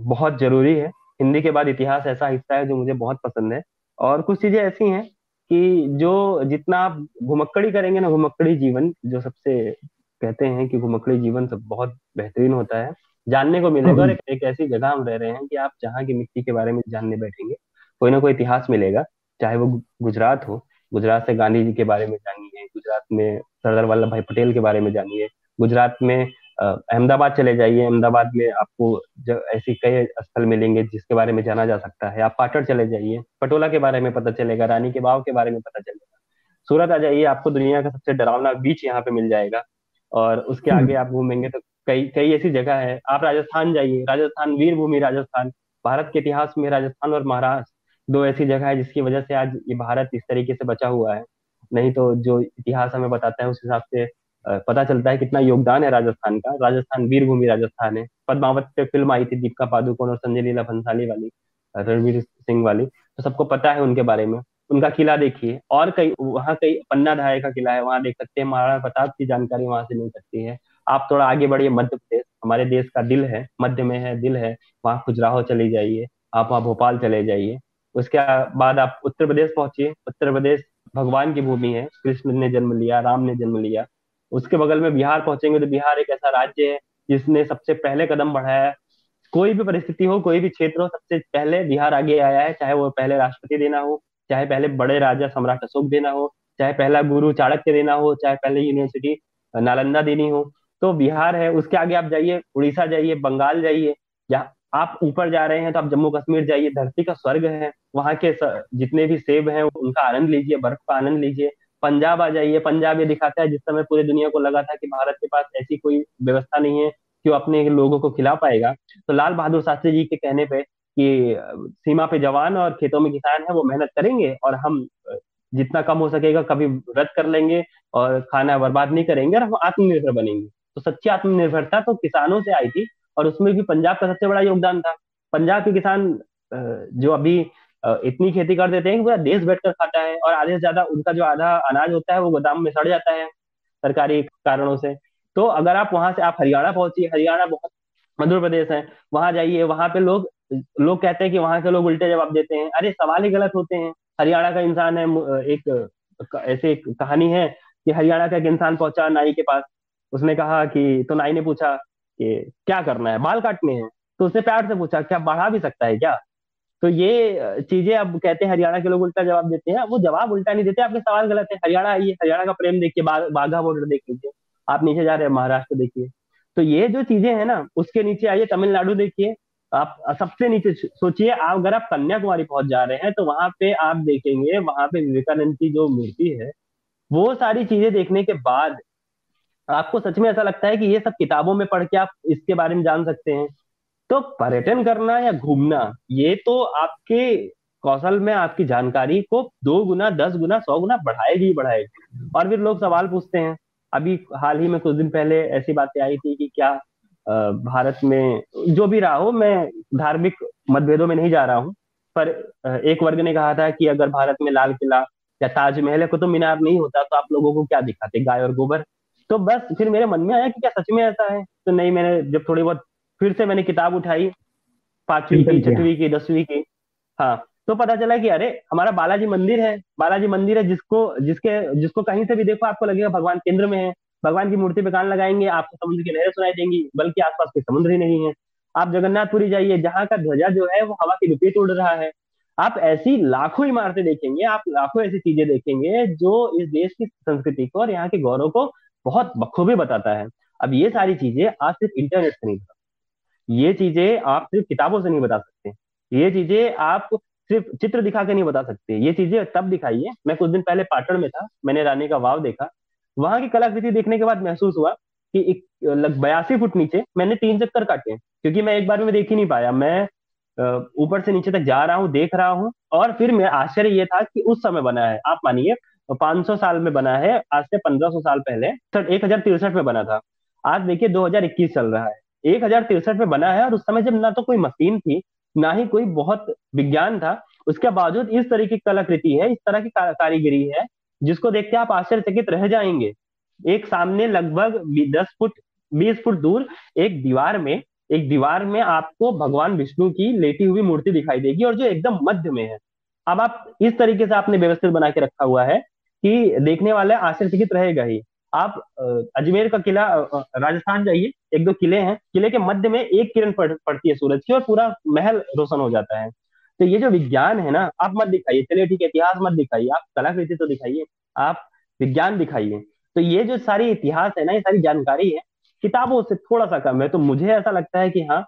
बहुत ज़रूरी है। हिंदी के बाद इतिहास ऐसा हिस्सा है जो मुझे बहुत पसंद है और कुछ चीज़ें ऐसी हैं कि जो जितना आप घुमक्कड़ी करेंगे ना घुमक्कड़ी जीवन जो सबसे कहते हैं कि घुमक्कड़ी जीवन सब बहुत बेहतरीन होता है जानने को मिलेगा और एक, ऐसी जगह हम रह रहे हैं कि आप जहाँ की मिट्टी के बारे में जानने बैठेंगे कोई ना कोई इतिहास मिलेगा चाहे वो गुजरात हो गुजरात से गांधी जी के बारे में जानिए गुजरात में सरदार वल्लभ भाई पटेल के बारे में जानिए गुजरात में अहमदाबाद चले जाइए। अहमदाबाद में आपको ऐसी कई स्थल मिलेंगे जिसके बारे में जाना जा सकता है। आप पाटड़ चले जाइए। पटोला के बारे में पता चलेगा रानी के बाव के बारे में पता चलेगा। सूरत आ जाइए आपको दुनिया का सबसे डरावना बीच यहाँ पे मिल जाएगा। और उसके आगे आप घूमेंगे तो कई कई ऐसी जगह है। आप राजस्थान जाइए। राजस्थान वीर भूमि राजस्थान भारत के इतिहास में राजस्थान और महाराष्ट्र दो ऐसी जगह है जिसकी वजह से आज ये भारत इस तरीके से बचा हुआ है। नहीं तो जो इतिहास हमें बताता है उस हिसाब से पता चलता है कितना योगदान है राजस्थान का। राजस्थान वीरभूमि राजस्थान है। पद्मावत पे फ़िल्म आई थी दीपिका पादुकोण और संजय लीला भंसाली वाली रणवीर सिंह वाली। तो सबको पता है उनके बारे में। उनका किला देखिए। और कई, वहाँ कई पन्ना धाय का किला है। वहाँ देख सकते हैं। महाराणा प्रताप की जानकारी वहाँ से मिल सकती है। आप थोड़ा आगे बढ़िए। मध्य प्रदेश, हमारे देश का दिल है, मध्य में है, दिल है, वहाँ खुजराहो चले जाइए। आप वहाँ भोपाल चले जाइए। उसके बाद आप उत्तर प्रदेश पहुंचिए। उत्तर प्रदेश भगवान की भूमि है। कृष्ण ने जन्म लिया, राम ने जन्म लिया। उसके बगल में बिहार पहुँचेंगे तो बिहार एक ऐसा राज्य है जिसने सबसे पहले कदम बढ़ाया। है कोई भी परिस्थिति हो, कोई भी क्षेत्र हो, सबसे पहले बिहार आगे आया है, चाहे वो पहले राष्ट्रपति देना हो, चाहे पहले बड़े राजा सम्राट अशोक देना हो, चाहे पहला गुरु चाणक्य देना हो, चाहे पहले यूनिवर्सिटी नालंदा देनी हो। तो बिहार है, उसके आगे आप जाइए, उड़ीसा जाइए, बंगाल जाइए, या आप ऊपर जा रहे हैं तो आप जम्मू कश्मीर जाइए, धरती का स्वर्ग है, वहाँ के जितने भी सेब हैं, उनका आनंद लीजिए, बर्फ़ का आनंद लीजिए। पंजाब आ जाइए। पंजाब ये दिखाता है जिस समय पूरी दुनिया को लगा था कि भारत के पास ऐसी कोई व्यवस्था नहीं है कि वो अपने लोगों को खिला पाएगा। तो लाल बहादुर शास्त्री जी के कहने पे कि सीमा पे जवान और खेतों में किसान है, वो मेहनत करेंगे और हम जितना कम हो सकेगा कभी रद्द कर लेंगे और खाना बर्बाद नहीं करेंगे और हम आत्मनिर्भर बनेंगे। तो सच्ची आत्मनिर्भरता तो किसानों से आई थी और उसमें भी पंजाब का सबसे बड़ा योगदान था। पंजाब के किसान जो अभी इतनी खेती कर देते हैं कि पूरा देश बैठकर खाता है और आधे से ज़्यादा उनका जो आधा अनाज होता है वो गोदाम में सड़ जाता है सरकारी कारणों से। तो अगर आप वहाँ से, आप हरियाणा पहुंचिए, हरियाणा बहुत मध्य प्रदेश है, वहाँ जाइए, वहाँ पे लोग लोग कहते हैं कि वहाँ के लोग उल्टे जवाब देते हैं। अरे, सवाल ही गलत होते हैं। हरियाणा का इंसान है एक ऐसे एक कहानी है कि हरियाणा का एक इंसान पहुँचा नाई के पास। उसने कहा कि तो नाई ने पूछा कि, क्या करना है? बाल काटने हैं। तो उसने प्यार से पूछा, क्या, बढ़ा भी सकता है क्या? तो ये चीज़ें अब कहते हैं हरियाणा के लोग उल्टा जवाब देते हैं। वो जवाब उल्टा नहीं देते, आपके सवाल गलत है। हरियाणा आइए, हरियाणा का प्रेम देखिए बाघा बॉर्डर देख लीजिए। आप नीचे जा रहे हैं, महाराष्ट्र देखिए। तो ये जो चीज़ें हैं ना, उसके नीचे आइए, तमिलनाडु देखिए। आप सबसे नीचे सोचिए, आप, अगर आप कन्याकुमारी पहुँच जा रहे हैं तो वहाँ पे आप देखेंगे, वहाँ पे विवेकानंद की जो मूर्ति है, वो सारी चीज़ें देखने के बाद आपको सच में ऐसा लगता है कि ये सब किताबों में पढ़ के आप इसके बारे में जान सकते हैं। तो पर्यटन करना या घूमना, ये तो आपके कौशल में आपकी जानकारी को दो गुना, दस गुना, सौ गुना बढ़ाएगी बढ़ाएगी। और फिर लोग सवाल पूछते हैं, अभी हाल ही में कुछ दिन पहले ऐसी बातें आई थी कि क्या भारत में जो भी रहा हो, मैं धार्मिक मतभेदों में नहीं जा रहा हूँ, पर एक वर्ग ने कहा था कि अगर भारत में लाल किला या ताजमहल या कुतुब मीनार नहीं होता तो आप लोगों को क्या दिखाते, गाय और गोबर? तो बस फिर मेरे मन में आया कि क्या सच में ऐसा है? तो नहीं, मैंने जब थोड़ी बहुत फिर से मैंने किताब उठाई पांचवी की छठवीं की दसवीं की। हाँ तो पता चला कि अरे हमारा बालाजी मंदिर है। बालाजी मंदिर है जिसको जिसके जिसको कहीं से भी देखो आपको लगेगा भगवान केंद्र में है। भगवान की मूर्ति पे कान लगाएँगे आपको समुद्र की लहरें सुनाई देंगी बल्कि आसपास कोई समुद्र ही नहीं है। आप जगन्नाथपुरी जाइए जहाँ का ध्वजा जो है वो हवा की रिपीट उड़ रहा है। आप ऐसी लाखों इमारतें देखेंगे आप लाखों ऐसी चीज़ें देखेंगे जो इस देश की संस्कृति को और यहाँ के गौरव को बहुत बखूबी बताता है। अब ये सारी चीज़ें आप सिर्फ़ इंटरनेट से नहीं ये चीज़ें आप सिर्फ़ किताबों से नहीं बता सकते। ये चीज़ें आप सिर्फ़ चित्र दिखा के नहीं बता सकते। ये चीज़ें तब दिखाइए। मैं कुछ दिन पहले पाटन में था, मैंने रानी का वाव देखा। वहाँ की कलाकृति देखने के बाद महसूस हुआ कि एक बयासी फुट नीचे मैंने तीन चक्कर काटे, क्योंकि मैं एक बार में देख ही नहीं पाया। मैं ऊपर से नीचे तक जा रहा हूँ, देख रहा हूँ, और फिर मेरा आश्चर्य ये था कि उस समय बना है। आप मानिए, पाँच सौ साल में बना है, आज से पंद्रह सौ साल पहले एक हज़ार तिरसठ में बना था। आज देखिए, दो हज़ार इक्कीस चल रहा है। एक हज़ार तिरसठ में बना है और उस समय जब ना तो कोई मशीन थी, ना ही कोई बहुत विज्ञान था। उसके बावजूद इस तरह की कलाकृति है, इस तरह की कारीगरी है, जिसको देख के आप आश्चर्यचकित रह जाएँगे। एक सामने लगभग दस फुट, बीस फुट दूर एक दीवार में, एक दीवार में आपको भगवान विष्णु की लेटी हुई मूर्ति दिखाई देगी और जो एकदम मध्य में है। अब आप इस तरीके से आपने व्यवस्थित बना के रखा हुआ है कि देखने वाला आश्चर्यचकित रहेगा ही। आप अजमेर का किला राजस्थान जाइए एक दो किले हैं किले के मध्य में एक किरण पड़, पड़ती है सूरज की और पूरा महल रोशन हो जाता है। तो ये जो विज्ञान है ना आप मत दिखाइए चलिए ठीक है इतिहास मत दिखाइए आप कलाकृति तो दिखाइए आप विज्ञान दिखाइए। तो ये जो सारी इतिहास है ना ये सारी जानकारी है किताबों से थोड़ा सा कम है तो मुझे ऐसा लगता है कि हाँ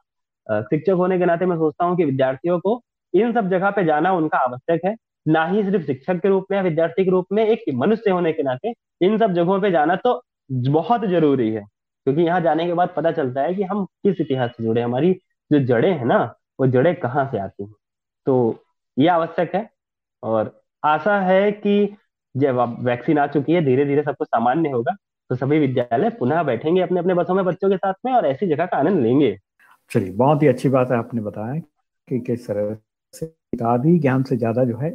शिक्षक होने के नाते मैं सोचता हूँ कि विद्यार्थियों को इन सब जगह पे जाना उनका आवश्यक है। ना ही सिर्फ़ शिक्षक के रूप में या विद्यार्थी के रूप में, एक मनुष्य होने के नाते इन सब जगहों पे जाना तो बहुत ज़रूरी है। क्योंकि यहाँ जाने के बाद पता चलता है कि हम किस इतिहास से जुड़े हमारी जो जड़ें हैं ना, वो जड़ें कहाँ से आती हैं। तो ये आवश्यक है और आशा है कि जब अब वैक्सीन आ चुकी है धीरे धीरे सब कुछ सामान्य होगा तो सभी विद्यालय पुनः बैठेंगे अपने अपने बसों में बच्चों के साथ में और ऐसी जगह का आनंद लेंगे। चलिए, बहुत ही अच्छी बात है आपने बताया कि किस तरह से किताबी ज्ञान से ज़्यादा जो है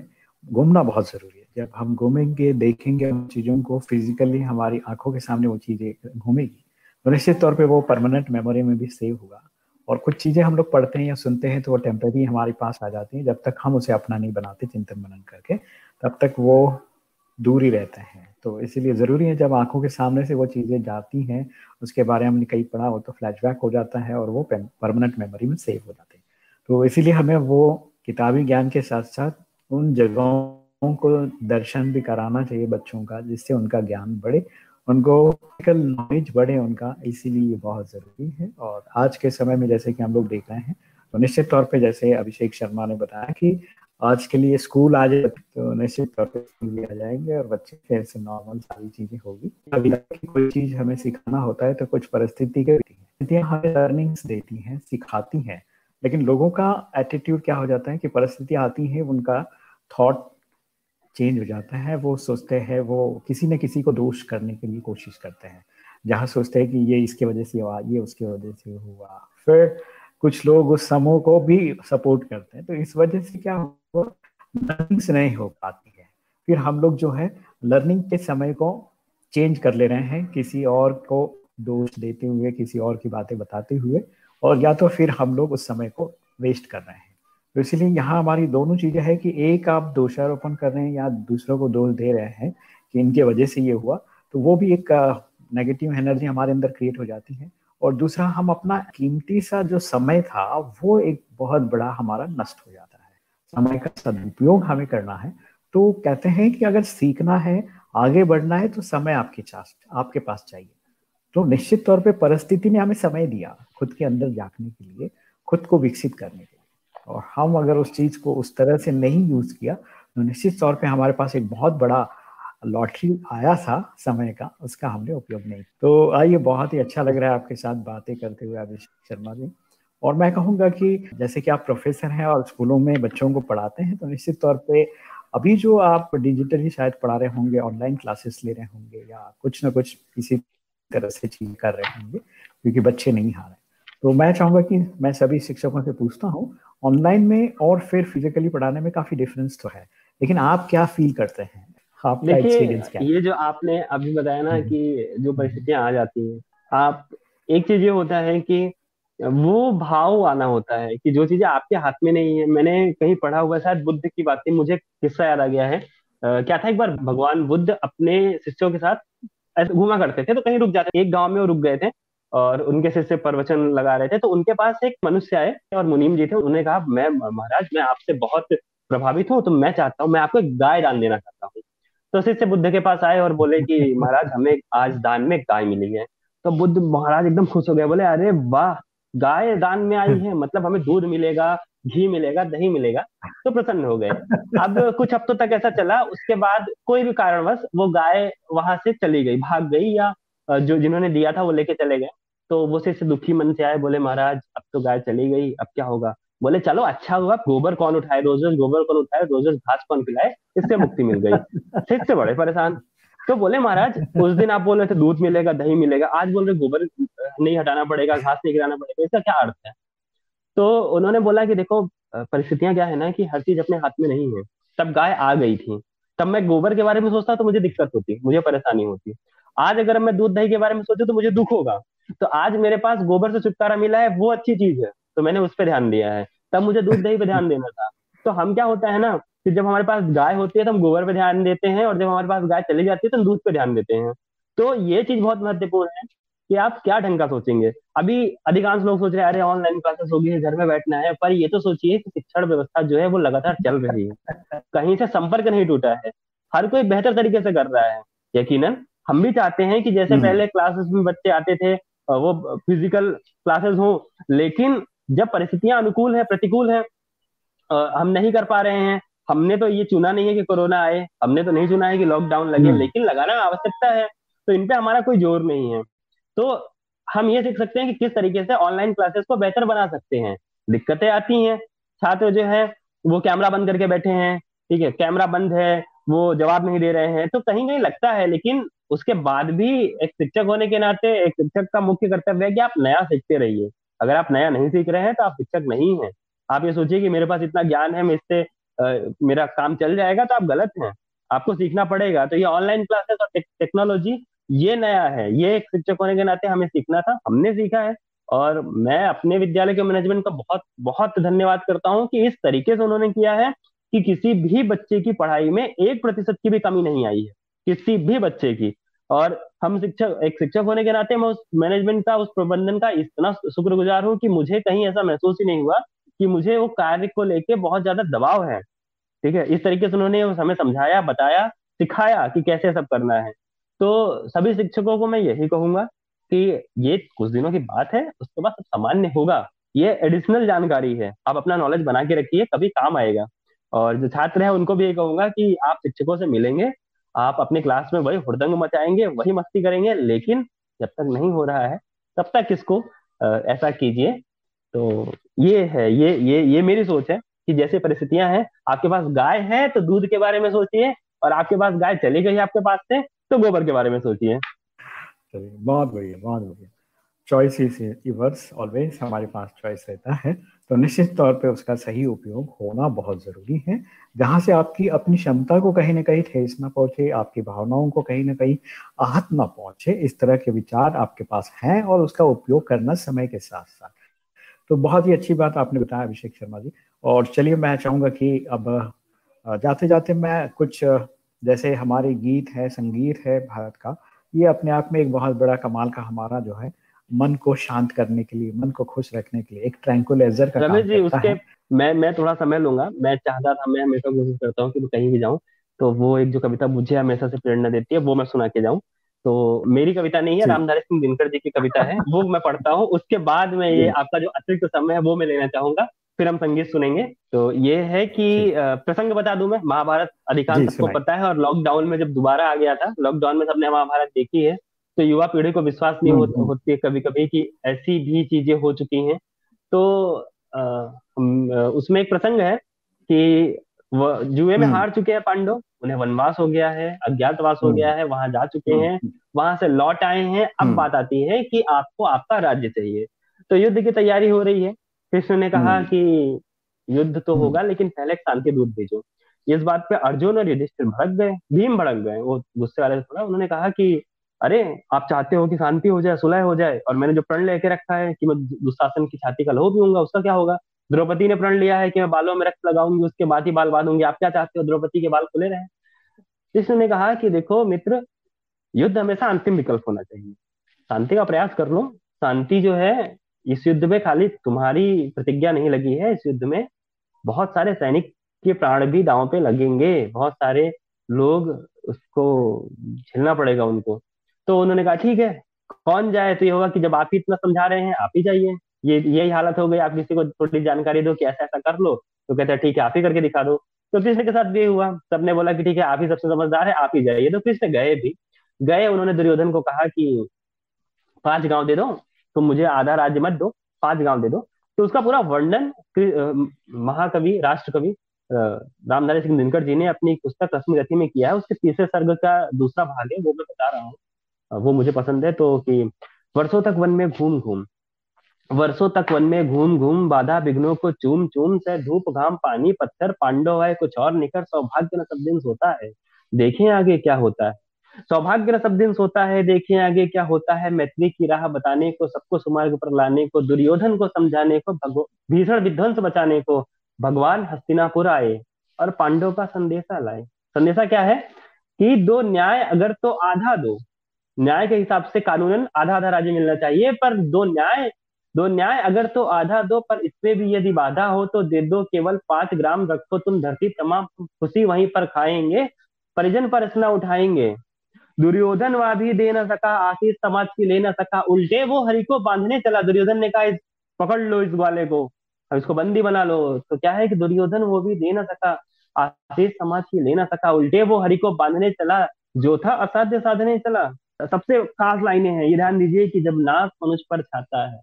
घूमना बहुत ज़रूरी है। जब हम घूमेंगे, देखेंगे उन चीज़ों को फिजिकली हमारी आँखों के सामने वो चीज़ें घूमेगी तो निश्चित तौर पे वो परमानेंट मेमोरी में भी सेव होगा। और कुछ चीज़ें हम लोग पढ़ते हैं या सुनते हैं तो वो टेम्परेरी हमारे पास आ जाती है जब तक हम उसे अपना नहीं बनाते चिंतन मनन करके, तब तक वो दूर ही रहते हैं। तो इसीलिए ज़रूरी है जब आँखों के सामने से वो चीज़ें जाती हैं, उसके बारे में हमने कई पढ़ा हो तो फ्लैशबैक हो जाता है और वो परमानेंट मेमोरी में सेव हो जाते हैं। तो इसीलिए हमें वो किताबी ज्ञान के साथ साथ उन जगहों को दर्शन भी कराना चाहिए बच्चों का, जिससे उनका ज्ञान बढ़े। उनको नॉलेज बढ़े उनका, इसीलिए ये बहुत ज़रूरी है। और आज के समय में जैसे कि हम लोग देख रहे हैं तो निश्चित तौर पे जैसे अभिषेक शर्मा ने बताया कि आज के लिए स्कूल आ जाए तो निश्चित तौर पे स्कूल आ जाएँगे और बच्चे फिर से नॉर्मल सारी चीज़ें होगी। अभी कोई चीज़ हमें सिखाना होता है तो कुछ परिस्थिति परिस्थितियाँ हमें लर्निंग्स देती हैं, सिखाती हैं, लेकिन लोगों का एटीट्यूड क्या हो जाता है कि परिस्थितियाँ आती हैं, उनका थॉट चेंज हो जाता है, वो सोचते हैं, वो किसी न किसी को दोष करने के लिए कोशिश करते हैं। जहाँ सोचते हैं कि ये इसके वजह से हुआ, ये उसके वजह से हुआ। फिर कुछ लोग उस समूह को भी सपोर्ट करते हैं तो इस वजह से क्या हुआ? से नहीं हो पाती है। फिर हम लोग जो है लर्निंग के समय को चेंज कर ले रहे हैं, किसी और को दोष देते हुए, किसी और की बातें बताते हुए, और या तो फिर हम लोग उस समय को वेस्ट कर रहे हैं। तो इसीलिए यहाँ हमारी दोनों चीज़ें है कि एक आप दोषारोपण कर रहे हैं या दूसरों को दोष दे रहे हैं कि इनके वजह से ये हुआ तो वो भी एक नेगेटिव एनर्जी हमारे अंदर क्रिएट हो जाती है। और दूसरा, हम अपना कीमती सा जो समय था, वो एक बहुत बड़ा हमारा नष्ट हो जाता है। समय का सदुपयोग हमें करना है। तो कहते हैं कि अगर सीखना है, आगे बढ़ना है तो समय आपके चास, आपके पास चाहिए। तो निश्चित तौर पे परिस्थिति ने हमें समय दिया खुद के अंदर जागने के लिए, खुद को विकसित करने के और हम अगर उस चीज़ को उस तरह से नहीं यूज़ किया तो निश्चित तौर पे हमारे पास एक बहुत बड़ा लॉटरी आया था समय का, उसका हमने उपयोग नहीं तो आइए, बहुत ही अच्छा लग रहा है आपके साथ बातें करते हुए अभिषेक शर्मा जी। और मैं कहूँगा कि जैसे कि आप प्रोफेसर हैं और स्कूलों में बच्चों को पढ़ाते हैं तो निश्चित तौर पे अभी जो आप डिजिटली शायद पढ़ा रहे होंगे, ऑनलाइन क्लासेस ले रहे होंगे, या कुछ ना कुछ किसी तरह से चीज़ कर रहे होंगे, क्योंकि बच्चे नहीं हारे। तो मैं चाहूँगा कि मैं सभी शिक्षकों से पूछता हूँ ऑनलाइन में और फिर फिजिकली पढ़ाने में काफ़ी डिफरेंस तो है लेकिन आप क्या फील करते हैं? आपका एक्सपीरियंस क्या ये जो आपने अभी बताया ना हम्म। कि जो परिस्थितियाँ आ जाती हैं आप एक चीज़ ये होता है कि वो भाव आना होता है कि जो चीज़ें आपके हाथ में नहीं है। मैंने कहीं पढ़ा हुआ शायद बुद्ध की बातें मुझे किस्सा याद आ गया है। आ, क्या था एक बार भगवान बुद्ध अपने शिष्यों के साथ ऐसे घूमा करते थे तो कहीं रुक जाते एक गाँव में वो रुक गए थे। और उनके सिर से प्रवचन लगा रहे थे। तो उनके पास एक मनुष्य आए और मुनीम जी थे। उन्होंने कहा, मैं, महाराज, मैं आपसे बहुत प्रभावित हूँ तो मैं चाहता हूँ, मैं आपको एक गाय दान देना चाहता हूँ। तो शिष्य बुद्ध के पास आए और बोले कि, महाराज, हमें आज दान में गाय मिली है। तो बुद्ध, महाराज एकदम खुश हो गए, बोले, अरे वाह, गाय दान में आई है मतलब हमें दूध मिलेगा, घी मिलेगा, दही मिलेगा। तो प्रसन्न हो गए। अब कुछ हफ्तों तक ऐसा चला, उसके बाद कोई भी कारणवश वो गाय वहाँ से चली गई, भाग गई या, जो जिन्होंने दिया था वो लेके चले गए। तो वो से दुखी मन से आए बोले महाराज अब तो गाय चली गई अब क्या होगा? बोले चलो अच्छा हुआ गोबर कौन उठाए? रोज रोज गोबर कौन उठाए? रोज रोज घास कौन खिलाए? इससे मुक्ति मिल गई। (laughs) ठीक से बड़े परेशान। तो बोले महाराज उस दिन आप बोल रहे थे दूध मिलेगा दही मिलेगा आज बोल रहे गोबर नहीं हटाना पड़ेगा घास नहीं गिराना पड़ेगा इसका क्या अर्थ है? तो उन्होंने बोला कि देखो परिस्थितियाँ क्या है ना कि हर चीज़ अपने हाथ में नहीं है। तब गाय आ गई थी। तब मैं गोबर के बारे में सोचता तो मुझे दिक्कत होती मुझे परेशानी होती। आज अगर मैं दूध दही के बारे में सोचू तो मुझे दुख होगा। तो आज मेरे पास गोबर से छुटकारा मिला है वो अच्छी चीज़ है। तो मैंने उस पर ध्यान दिया है। तब मुझे दूध दही पे ध्यान देना था। तो हम क्या होता है ना कि जब हमारे पास गाय होती है तो हम गोबर पे ध्यान देते हैं और जब हमारे पास गाय चली जाती है तो हम दूध पे ध्यान देते हैं। तो ये चीज़ बहुत महत्वपूर्ण है कि आप क्या ढंग का सोचेंगे। अभी अधिकांश लोग सोच रहे हैं अरे ऑनलाइन क्लासेस होगी है घर में बैठना है। पर ये तो सोचिए कि शिक्षण व्यवस्था जो है वो लगातार चल रही है। कहीं से संपर्क नहीं टूटा है। हर कोई बेहतर तरीके से कर रहा है। यकीनन हम भी चाहते हैं कि जैसे हम्म। पहले क्लासेस में बच्चे आते थे वो फ़िज़िकल क्लासेस हो लेकिन जब परिस्थितियाँ अनुकूल है प्रतिकूल है हम नहीं कर पा रहे हैं हमने तो ये चुना नहीं है कि कोरोना आए हमने तो नहीं चुना है कि लॉकडाउन लगे हम्म। लेकिन लगाना आवश्यकता है तो इन पे हमारा कोई ज़ोर नहीं है तो हम ये सीख सकते हैं कि किस तरीके से ऑनलाइन क्लासेस को बेहतर बना सकते हैं दिक्कतें आती हैं छात्र जो है वो कैमरा बंद करके बैठे हैं ठीक है कैमरा बंद है वो जवाब नहीं दे रहे हैं तो कहीं कहीं लगता है लेकिन उसके बाद भी एक शिक्षक होने के नाते एक शिक्षक का मुख्य कर्तव्य है कि आप नया सीखते रहिए। अगर आप नया नहीं सीख रहे हैं तो आप शिक्षक नहीं है। आप ये सोचिए कि मेरे पास इतना ज्ञान है, मैं इससे मेरा काम चल जाएगा तो आप गलत हैं। आपको सीखना पड़ेगा। तो ये ऑनलाइन क्लासेस और टेक्नोलॉजी, ये नया है। ये एक शिक्षक होने के नाते हमें सीखना था, हमने सीखा है। और मैं अपने विद्यालय के मैनेजमेंट का बहुत बहुत धन्यवाद करता हूँ कि इस तरीके से उन्होंने किया है कि किसी भी बच्चे की पढ़ाई में एक प्रतिशत की भी कमी नहीं आई है। किसी भी बच्चे की। और हम शिक्षक, एक शिक्षक होने के नाते मैं उस मैनेजमेंट का, उस प्रबंधन का इतना शुक्रगुजार हूँ कि मुझे कहीं ऐसा महसूस ही नहीं हुआ कि मुझे वो कार्य को लेके बहुत ज़्यादा दबाव है। ठीक है? इस तरीके से उन्होंने हमें समझाया, बताया, सिखाया कि कैसे सब करना है। तो सभी शिक्षकों को मैं यही कहूँगा कि ये कुछ दिनों की बात है, उसके बाद सब सामान्य होगा। ये एडिशनल जानकारी है। आप अपना नॉलेज बना के रखिए कभी काम आएगा। और जो छात्र है, उनको भी ये कहूँगा कि आप शिक्षकों से मिलेंगे आप अपने क्लास में वही हुड़दंग मचाएँगे, वही मस्ती करेंगे, लेकिन जब तक नहीं हो रहा है, तब तक इसको ऐसा कीजिए। तो ये है, ये ये ये मेरी सोच है कि जैसे परिस्थितियाँ हैं, आपके पास गाय है तो दूध के बारे में सोचिए, और आपके पास गाय चली गई आपके पास से तो गोबर के बारे में सोचिए। बहुत बढ़िया बहुत बढ़िया। चॉइस इज़ ऑलवेज हमारे पास चॉइस रहता है। तो निश्चित तौर पे उसका सही उपयोग होना बहुत ज़रूरी है। जहाँ से आपकी अपनी क्षमता को कहीं ना कहीं ठेस ना पहुँचे, आपकी भावनाओं को कहीं ना कहीं आहत ना पहुँचे, इस तरह के विचार आपके पास हैं और उसका उपयोग करना समय के साथ साथ। तो बहुत ही अच्छी बात आपने बताया अभिषेक शर्मा जी। और चलिए मैं चाहूँगा कि अब जाते जाते मैं कुछ जैसे हमारे गीत है, संगीत है भारत का, ये अपने आप में एक बहुत बड़ा कमाल का हमारा जो है मन को शांत करने के लिए मन को खुश रखने के लिए एक ट्रैंकुलाइजर का रमेश जी उसके है. मैं मैं थोड़ा समय लूँगा मैं चाहता था मैं हमेशा कोशिश करता हूँ कि मैं कहीं भी जाऊँ तो वो एक जो कविता मुझे हमेशा से प्रेरणा देती है वो मैं सुना के जाऊँ। तो मेरी कविता नहीं है रामधारी सिंह दिनकर जी की कविता है वो मैं पढ़ता हूँ उसके बाद में ये आपका जो अतिरिक्त समय है वो मैं लेना चाहूँगा फिर हम संगीत सुनेंगे। तो ये है कि प्रसंग बता दूँ मैं महाभारत अधिकांश सबको पता है और लॉकडाउन में जब दोबारा आ गया था लॉकडाउन में सबने महाभारत देखी है तो युवा पीढ़ी को विश्वास नहीं हो, होती है कभी कभी कि ऐसी भी चीज़ें हो चुकी हैं। तो आ, उसमें एक प्रसंग है कि जुए में हम्म। हार चुके हैं पांडव उन्हें वनवास हो गया है अज्ञातवास हो गया हम्म। है वहाँ जा चुके हैं हम्म। वहाँ से लौट आए हैं। अब बात आती है कि आपको आपका राज्य चाहिए। तो युद्ध की तैयारी हो रही है। कृष्ण ने कहा कि युद्ध तो होगा लेकिन पहले शांति दूत भेजो। इस बात पे अर्जुन और युधिष्ठिर भड़क गए भीम भड़क गए। वो गुस्से वाले थोड़ा उन्होंने कहा कि अरे, आप चाहते हो कि शांति हो जाए, सुलह हो जाए, और मैंने जो प्रण लेके रखा है कि मैं दुशासन की छाती का लहो पीऊँगा, उसका क्या होगा? द्रौपदी ने प्रण लिया है कि मैं बालों में रक्त लगाऊँगी, उसके बाद ही बाल बांधूँगी। आप क्या चाहते हो? द्रौपदी के बाल खुले रहे। कृष्ण ने कहा कि देखो, मित्र, युद्ध हमेशा अंतिम विकल्प होना चाहिए। शांति का प्रयास कर लो। शांति जो है, इस युद्ध में खाली तुम्हारी प्रतिज्ञा नहीं लगी है। इस युद्ध में बहुत सारे सैनिक के प्राण भी दांव पे लगेंगे। बहुत सारे लोग उसको झेलना पड़ेगा उनको। तो उन्होंने कहा, ठीक है, कौन जाए तो ये होगा कि जब आप ही इतना समझा रहे हैं, आप ही जाइए। ये, यही हालत हो गई, आप किसी को थोड़ी जानकारी दो कि ऐसा ऐसा कर लो। तो कहते हैं, ठीक है, आप ही करके दिखा दो। तो कृष्ण के साथ ये हुआ। सबने बोला कि, ठीक है, आप ही सबसे समझदार है, आप ही जाइए। तो कृष्ण गए भी। गए, उन्होंने दुर्योधन को कहा कि, पाँच गाँव दे दो तो मुझे आधा राज्य मत दो, पाँच गाँव दे दो। तो उसका पूरा वर्णन महाकवि, राष्ट्रकवि रामधारी सिंह दिनकर जी ने अपनी पुस्तक रश्मि गति में किया है। उसके तीसरे सर्ग का दूसरा भाग है, वो मैं बता रहा हूँ। वो मुझे पसंद है तो कि वर्षों तक वन में घूम घूम। वर्षों तक वन में घूम घूम, बाधा विघ्नों को चूम चूम से धूप घाम, पानी पत्थर, पांडव है कुछ और निकर सौभाग्य न सब दिन सोता है। देखें आगे क्या होता है। सौभाग्य न सब दिन सोता है, देखें आगे क्या होता है। मैत्री की राह बताने को, सबको सुमार्ग पर लाने को, दुर्योधन को समझाने को भीषण विध्वंस बचाने को, भगवान हस्तिनापुर आए और पांडव का संदेशा लाए। संदेशा क्या है? कि दो न्याय अगर तो आधा दो। न्याय के हिसाब से कानूनन आधा आधा राज्य मिलना चाहिए, पर दो न्याय दो न्याय अगर तो आधा दो, पर इसमें भी यदि बाधा हो तो दे दो केवल पाँच ग्राम रखो, तुम धरती तमाम खुशी वहीं पर खाएँगे, परिजन पर इसना उठाएँगे। दुर्योधन वह भी दे न सका, आशीष समाज की ले न सका, उल्टे वो हरि को बांधने चला। दुर्योधन ने कहा पकड़ लो इस ग्वाले को, अब इसको बंदी बना लो। तो क्या है कि दुर्योधन वो भी दे न सका, आशीष समाज की ले ना सका, उल्टे वो हरि को बांधने चला, जो था असाध्य साधने चला। सबसे खास लाइनें हैं। ये ध्यान दीजिए कि जब नाश मनुष्य पर छाता है,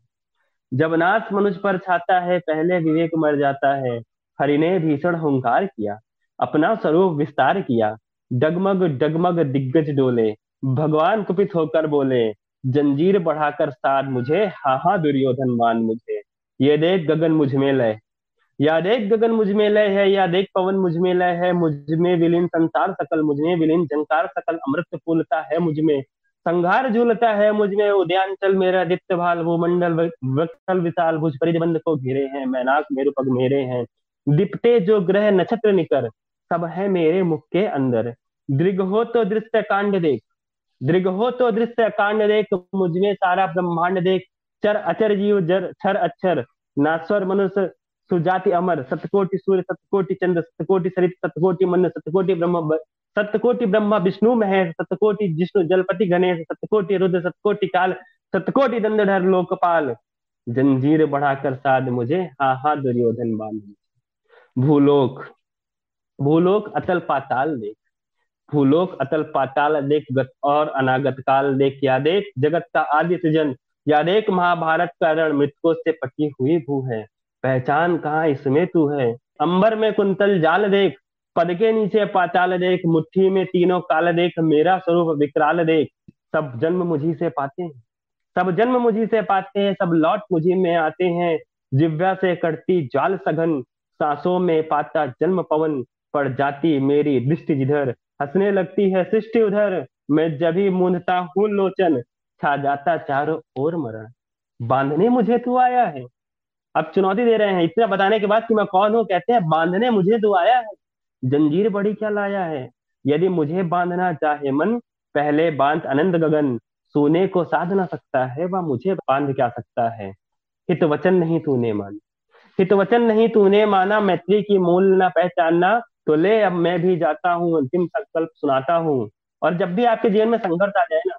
जब नाश मनुष्य पर छाता है, पहले विवेक मर जाता है। हरि ने भीषण हंकार किया, अपना स्वरूप विस्तार किया। डगमग डगमग, दिग्गज डोले, भगवान कुपित होकर बोले, जंजीर बढ़ाकर साध मुझे हा हा दुर्योधन मान मुझे। ये देख गगन मुझमें लय, या देख गगन मुझमें लय है, या देख पवन मुझमें लय है। मुझमें विलीन संसार सकल, मुझमें विलीन जंकार सकल, अमृत फूलता है मुझमें। संघार झूलता है मुझमें उद्यान मेरा दित्य भाल, वो मंडल वक्तल विशाल, भुज परिबंध को घेरे हैं मैनाक मेरु पग मेरे हैं। दिपते जो ग्रह नक्षत्र निकर, सब है मेरे मुख के अंदर। दृग हो तो दृश्य कांड देख, दृग हो तो दृश्य कांड देख, मुझमें सारा ब्रह्मांड देख। चर अचर जीव जर, छर अक्षर, नास्वर मनुष्य सुजाति अमर। सतकोटि सूर्य, सतकोटि चंद्र, सतकोटि सरित, सतकोटि मन सतकोटि ब्रह्म सतकोटि ब्रह्मा, विष्णु महेश सतकोटि जिष्णु, जलपति गणेश सतकोटि रुद्र सतकोटि काल सतकोटि दंडधर, लोकपाल। जंजीर बढ़ाकर साध मुझे हा हा दुर्योधन बाँध। भूलोक भूलोक अतल पाताल देख। भूलोक अतल पाताल देख, गत और अनागत काल देख, या देख, जगत का आदि सृजन, या देख, महाभारत का रण, मृतकों से पटी हुई भू है। पहचान कहा इसमें तू है? अंबर में कुंतल जाल देख पद के नीचे पाताल देख, मुट्ठी में तीनों काल देख, मेरा स्वरूप विकराल देख। सब जन्म मुझी से पाते हैं। सब जन्म मुझी से पाते हैं, सब लौट मुझी में आते हैं। जिव्या से कटती जाल सघन, सांसों में पाता जन्म पवन। पड़ जाती मेरी दृष्टि जिधर, हंसने लगती है सृष्टि उधर। मैं जब ही मूंदता हूँ लोचन, छा जाता चारों ओर मरण। बांधने मुझे तू आया है। अब चुनौती दे रहे हैं, इतना बताने के बाद कि मैं कौन हूँ? कहते हैं, बांधने मुझे तू आया है। जंजीर बड़ी क्या लाया है? यदि मुझे बांधना चाहे मन, पहले बाँध अनंत गगन। सोने को साध ना सकता है वह मुझे बाँध क्या सकता है? हित वचन नहीं तूने मान। हित वचन नहीं तूने माना, मैत्री की मूल न पहचानना। तो ले, अब मैं भी जाता हूँ, अंतिम संकल्प सुनाता हूँ। और जब भी आपके जीवन में संघर्ष आ जाए ना,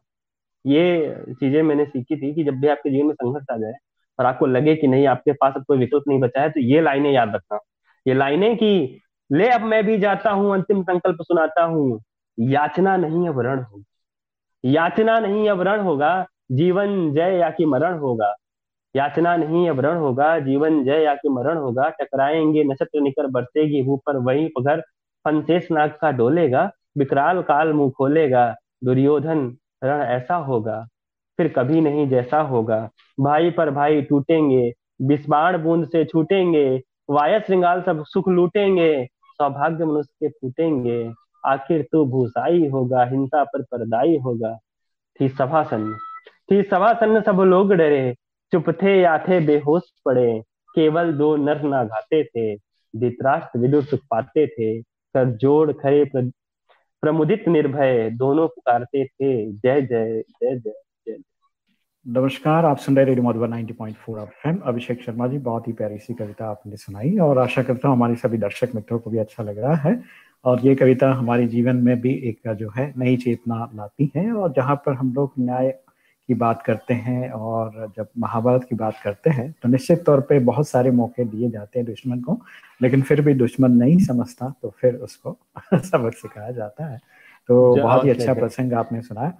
ये चीज़ें मैंने सीखी थी कि जब भी आपके जीवन में संघर्ष आ जाए और आपको लगे कि नहीं, आपके पास अब कोई विकल्प नहीं बचा है तो ये लाइनें याद रखना। ये लाइनें कि ले अब मैं भी जाता हूँ, अंतिम संकल्प सुनाता हूँ। याचना नहीं अब रण होगा। याचना नहीं अब रण होगा, जीवन जय या कि मरण होगा। याचना नहीं अब रण होगा, जीवन जय या कि मरण होगा। टकराएँगे नक्षत्र निकर, बरसेगी भू पर वही घर फनशेष नाग का डोलेगा, विकराल काल मुँह खोलेगा। दुर्योधन रण ऐसा होगा, फिर कभी नहीं जैसा होगा। भाई पर भाई टूटेंगे बिस्माण बूंद से छूटेंगे वाय श्रृंगाल सब सुख लूटेंगे। सौभाग्य मनुष्य के फूटेंगे। आखिर तो भूसाई होगा, हिंसा पर परदाई होगा। थी सभा सन्न थी सभा सन्न सब लोग डरे। चुप थे या थे बेहोश पड़े। केवल दो नर ना घाते थे। धृतराष्ट्र विदुर सुख पाते थे। कर जोड़ खरे प्रमुदित निर्भय दोनों पुकारते थे। जय जय जय जय। नमस्कार आप सुन रहे रेडियो मधुबन 90.4 एफएम। अभिषेक शर्मा जी बहुत ही प्यारी सी कविता आपने सुनाई और आशा करता हूँ हमारे सभी दर्शक मित्रों को भी अच्छा लग रहा है। और ये कविता हमारे जीवन में भी एक जो है नई चेतना लाती है और जहाँ पर हम लोग न्याय की बात करते हैं और जब महाभारत की बात करते हैं तो निश्चित तौर पर बहुत सारे मौके दिए जाते हैं दुश्मन को लेकिन फिर भी दुश्मन नहीं समझता तो फिर उसको (laughs) सबक सिखाया जाता है। तो बहुत ही अच्छा प्रसंग आपने सुनाया।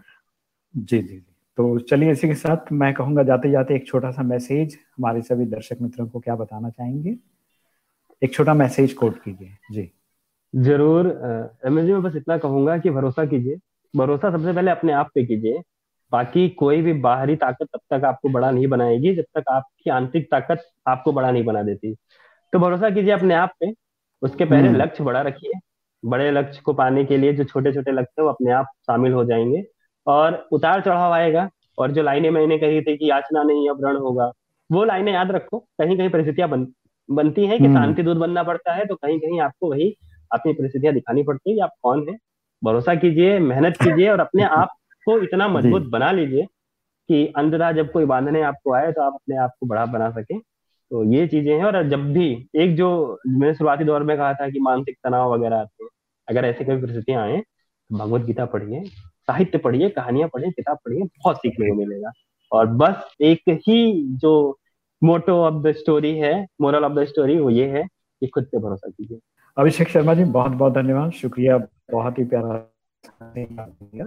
जी जी जी। तो चलिए इसी के साथ मैं कहूँगा जाते जाते एक छोटा सा मैसेज हमारे सभी दर्शक मित्रों को क्या बताना चाहेंगे? एक छोटा मैसेज कोट कीजिए। जी। ज़रूर एम जी मैं बस इतना कहूँगा कि भरोसा कीजिए। भरोसा सबसे पहले अपने आप पे कीजिए। बाकी कोई भी बाहरी ताकत तब तक आपको बड़ा नहीं बनाएगी जब तक आपकी आंतरिक ताकत आपको बड़ा नहीं बना देती। तो भरोसा कीजिए अपने आप पे। उसके पहले हम्म। लक्ष्य बड़ा रखिए। बड़े लक्ष्य को पाने के लिए जो छोटे छोटे लक्ष्य है वो अपने आप शामिल हो जाएँगे। और उतार चढ़ाव आएगा और जो लाइनें मैंने कही थी कि याचना नहीं अब रण होगा वो लाइनें याद रखो कहीं कहीं परिस्थितियाँ बन, बनती है कि हम्म। शांति दूध बनना पड़ता है तो कहीं कहीं आपको वही अपनी परिस्थितियाँ दिखानी पड़ती है कि आप कौन है। भरोसा कीजिए मेहनत कीजिए और अपने (laughs) आप को इतना मज़बूत बना लीजिए कि अंततः जब कोई बांधने आपको आए तो आप अपने आप को बड़ा बना सके। तो ये चीज़ें हैं और जब भी एक जो मैंने शुरुआती दौर में कहा था कि मानसिक तनाव वगैरह आते हैं अगर ऐसी कोई परिस्थितियाँ आए तो भगवत गीता पढ़िए साहित्य पढ़िए, कहानियाँ पढ़िए, किताब पढ़िए, बहुत सीखने को मिलेगा। और बस एक ही जो मोटो ऑफ़ द स्टोरी है मोरल ऑफ़ द स्टोरी वो ये है कि खुद पे भरोसा कीजिए। अभिषेक शर्मा जी बहुत बहुत धन्यवाद। शुक्रिया, बहुत ही प्यारा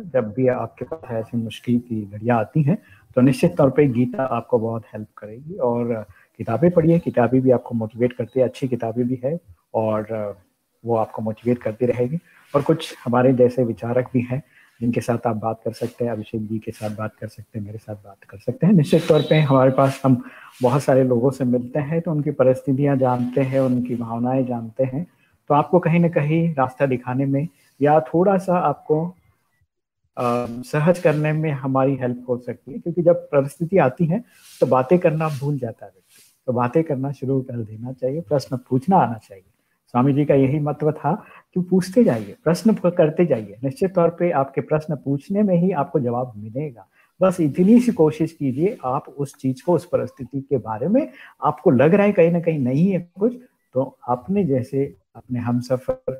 जब भी आपके पास ऐसी मुश्किल की घड़ियाँ आती हैं तो निश्चित तौर पे गीता आपको बहुत हेल्प करेगी और किताबें पढ़िए, किताबें भी आपको मोटिवेट करती है, अच्छी किताबें भी है और वो आपको मोटिवेट करती रहेगी। और कुछ हमारे जैसे विचारक भी हैं जिनके साथ आप बात कर सकते हैं अभिषेक जी के साथ बात कर सकते हैं मेरे साथ बात कर सकते हैं। निश्चित तौर पे हमारे पास हम बहुत सारे लोगों से मिलते हैं तो उनकी परिस्थितियाँ जानते हैं उनकी भावनाएँ जानते हैं। तो आपको कहीं ना कहीं रास्ता दिखाने में या थोड़ा सा आपको आ, सहज करने में हमारी हेल्प हो सकती है क्योंकि जब परिस्थिति आती है तो बातें करना भूल जाता है व्यक्ति। तो बातें करना शुरू कर देना चाहिए प्रश्न पूछना आना चाहिए। स्वामी जी का यही महत्व था कि पूछते जाइए, प्रश्न करते जाइए। निश्चित तौर पे आपके प्रश्न पूछने में ही आपको जवाब मिलेगा। बस इतनी सी कोशिश कीजिए, आप उस चीज़ को, उस परिस्थिति के बारे में आपको लग रहा है कहीं ना कहीं नहीं है कुछ तो अपने जैसे अपने हम सफ़र,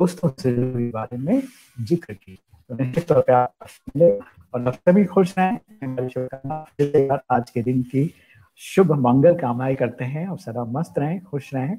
दोस्तों से बारे में ज़िक्र की तो निश्चित तौर पर आप और सभी खुश रहें। आज के दिन की शुभ मंगल कामनाएँ करते हैं और सदा मस्त रहें, खुश रहें।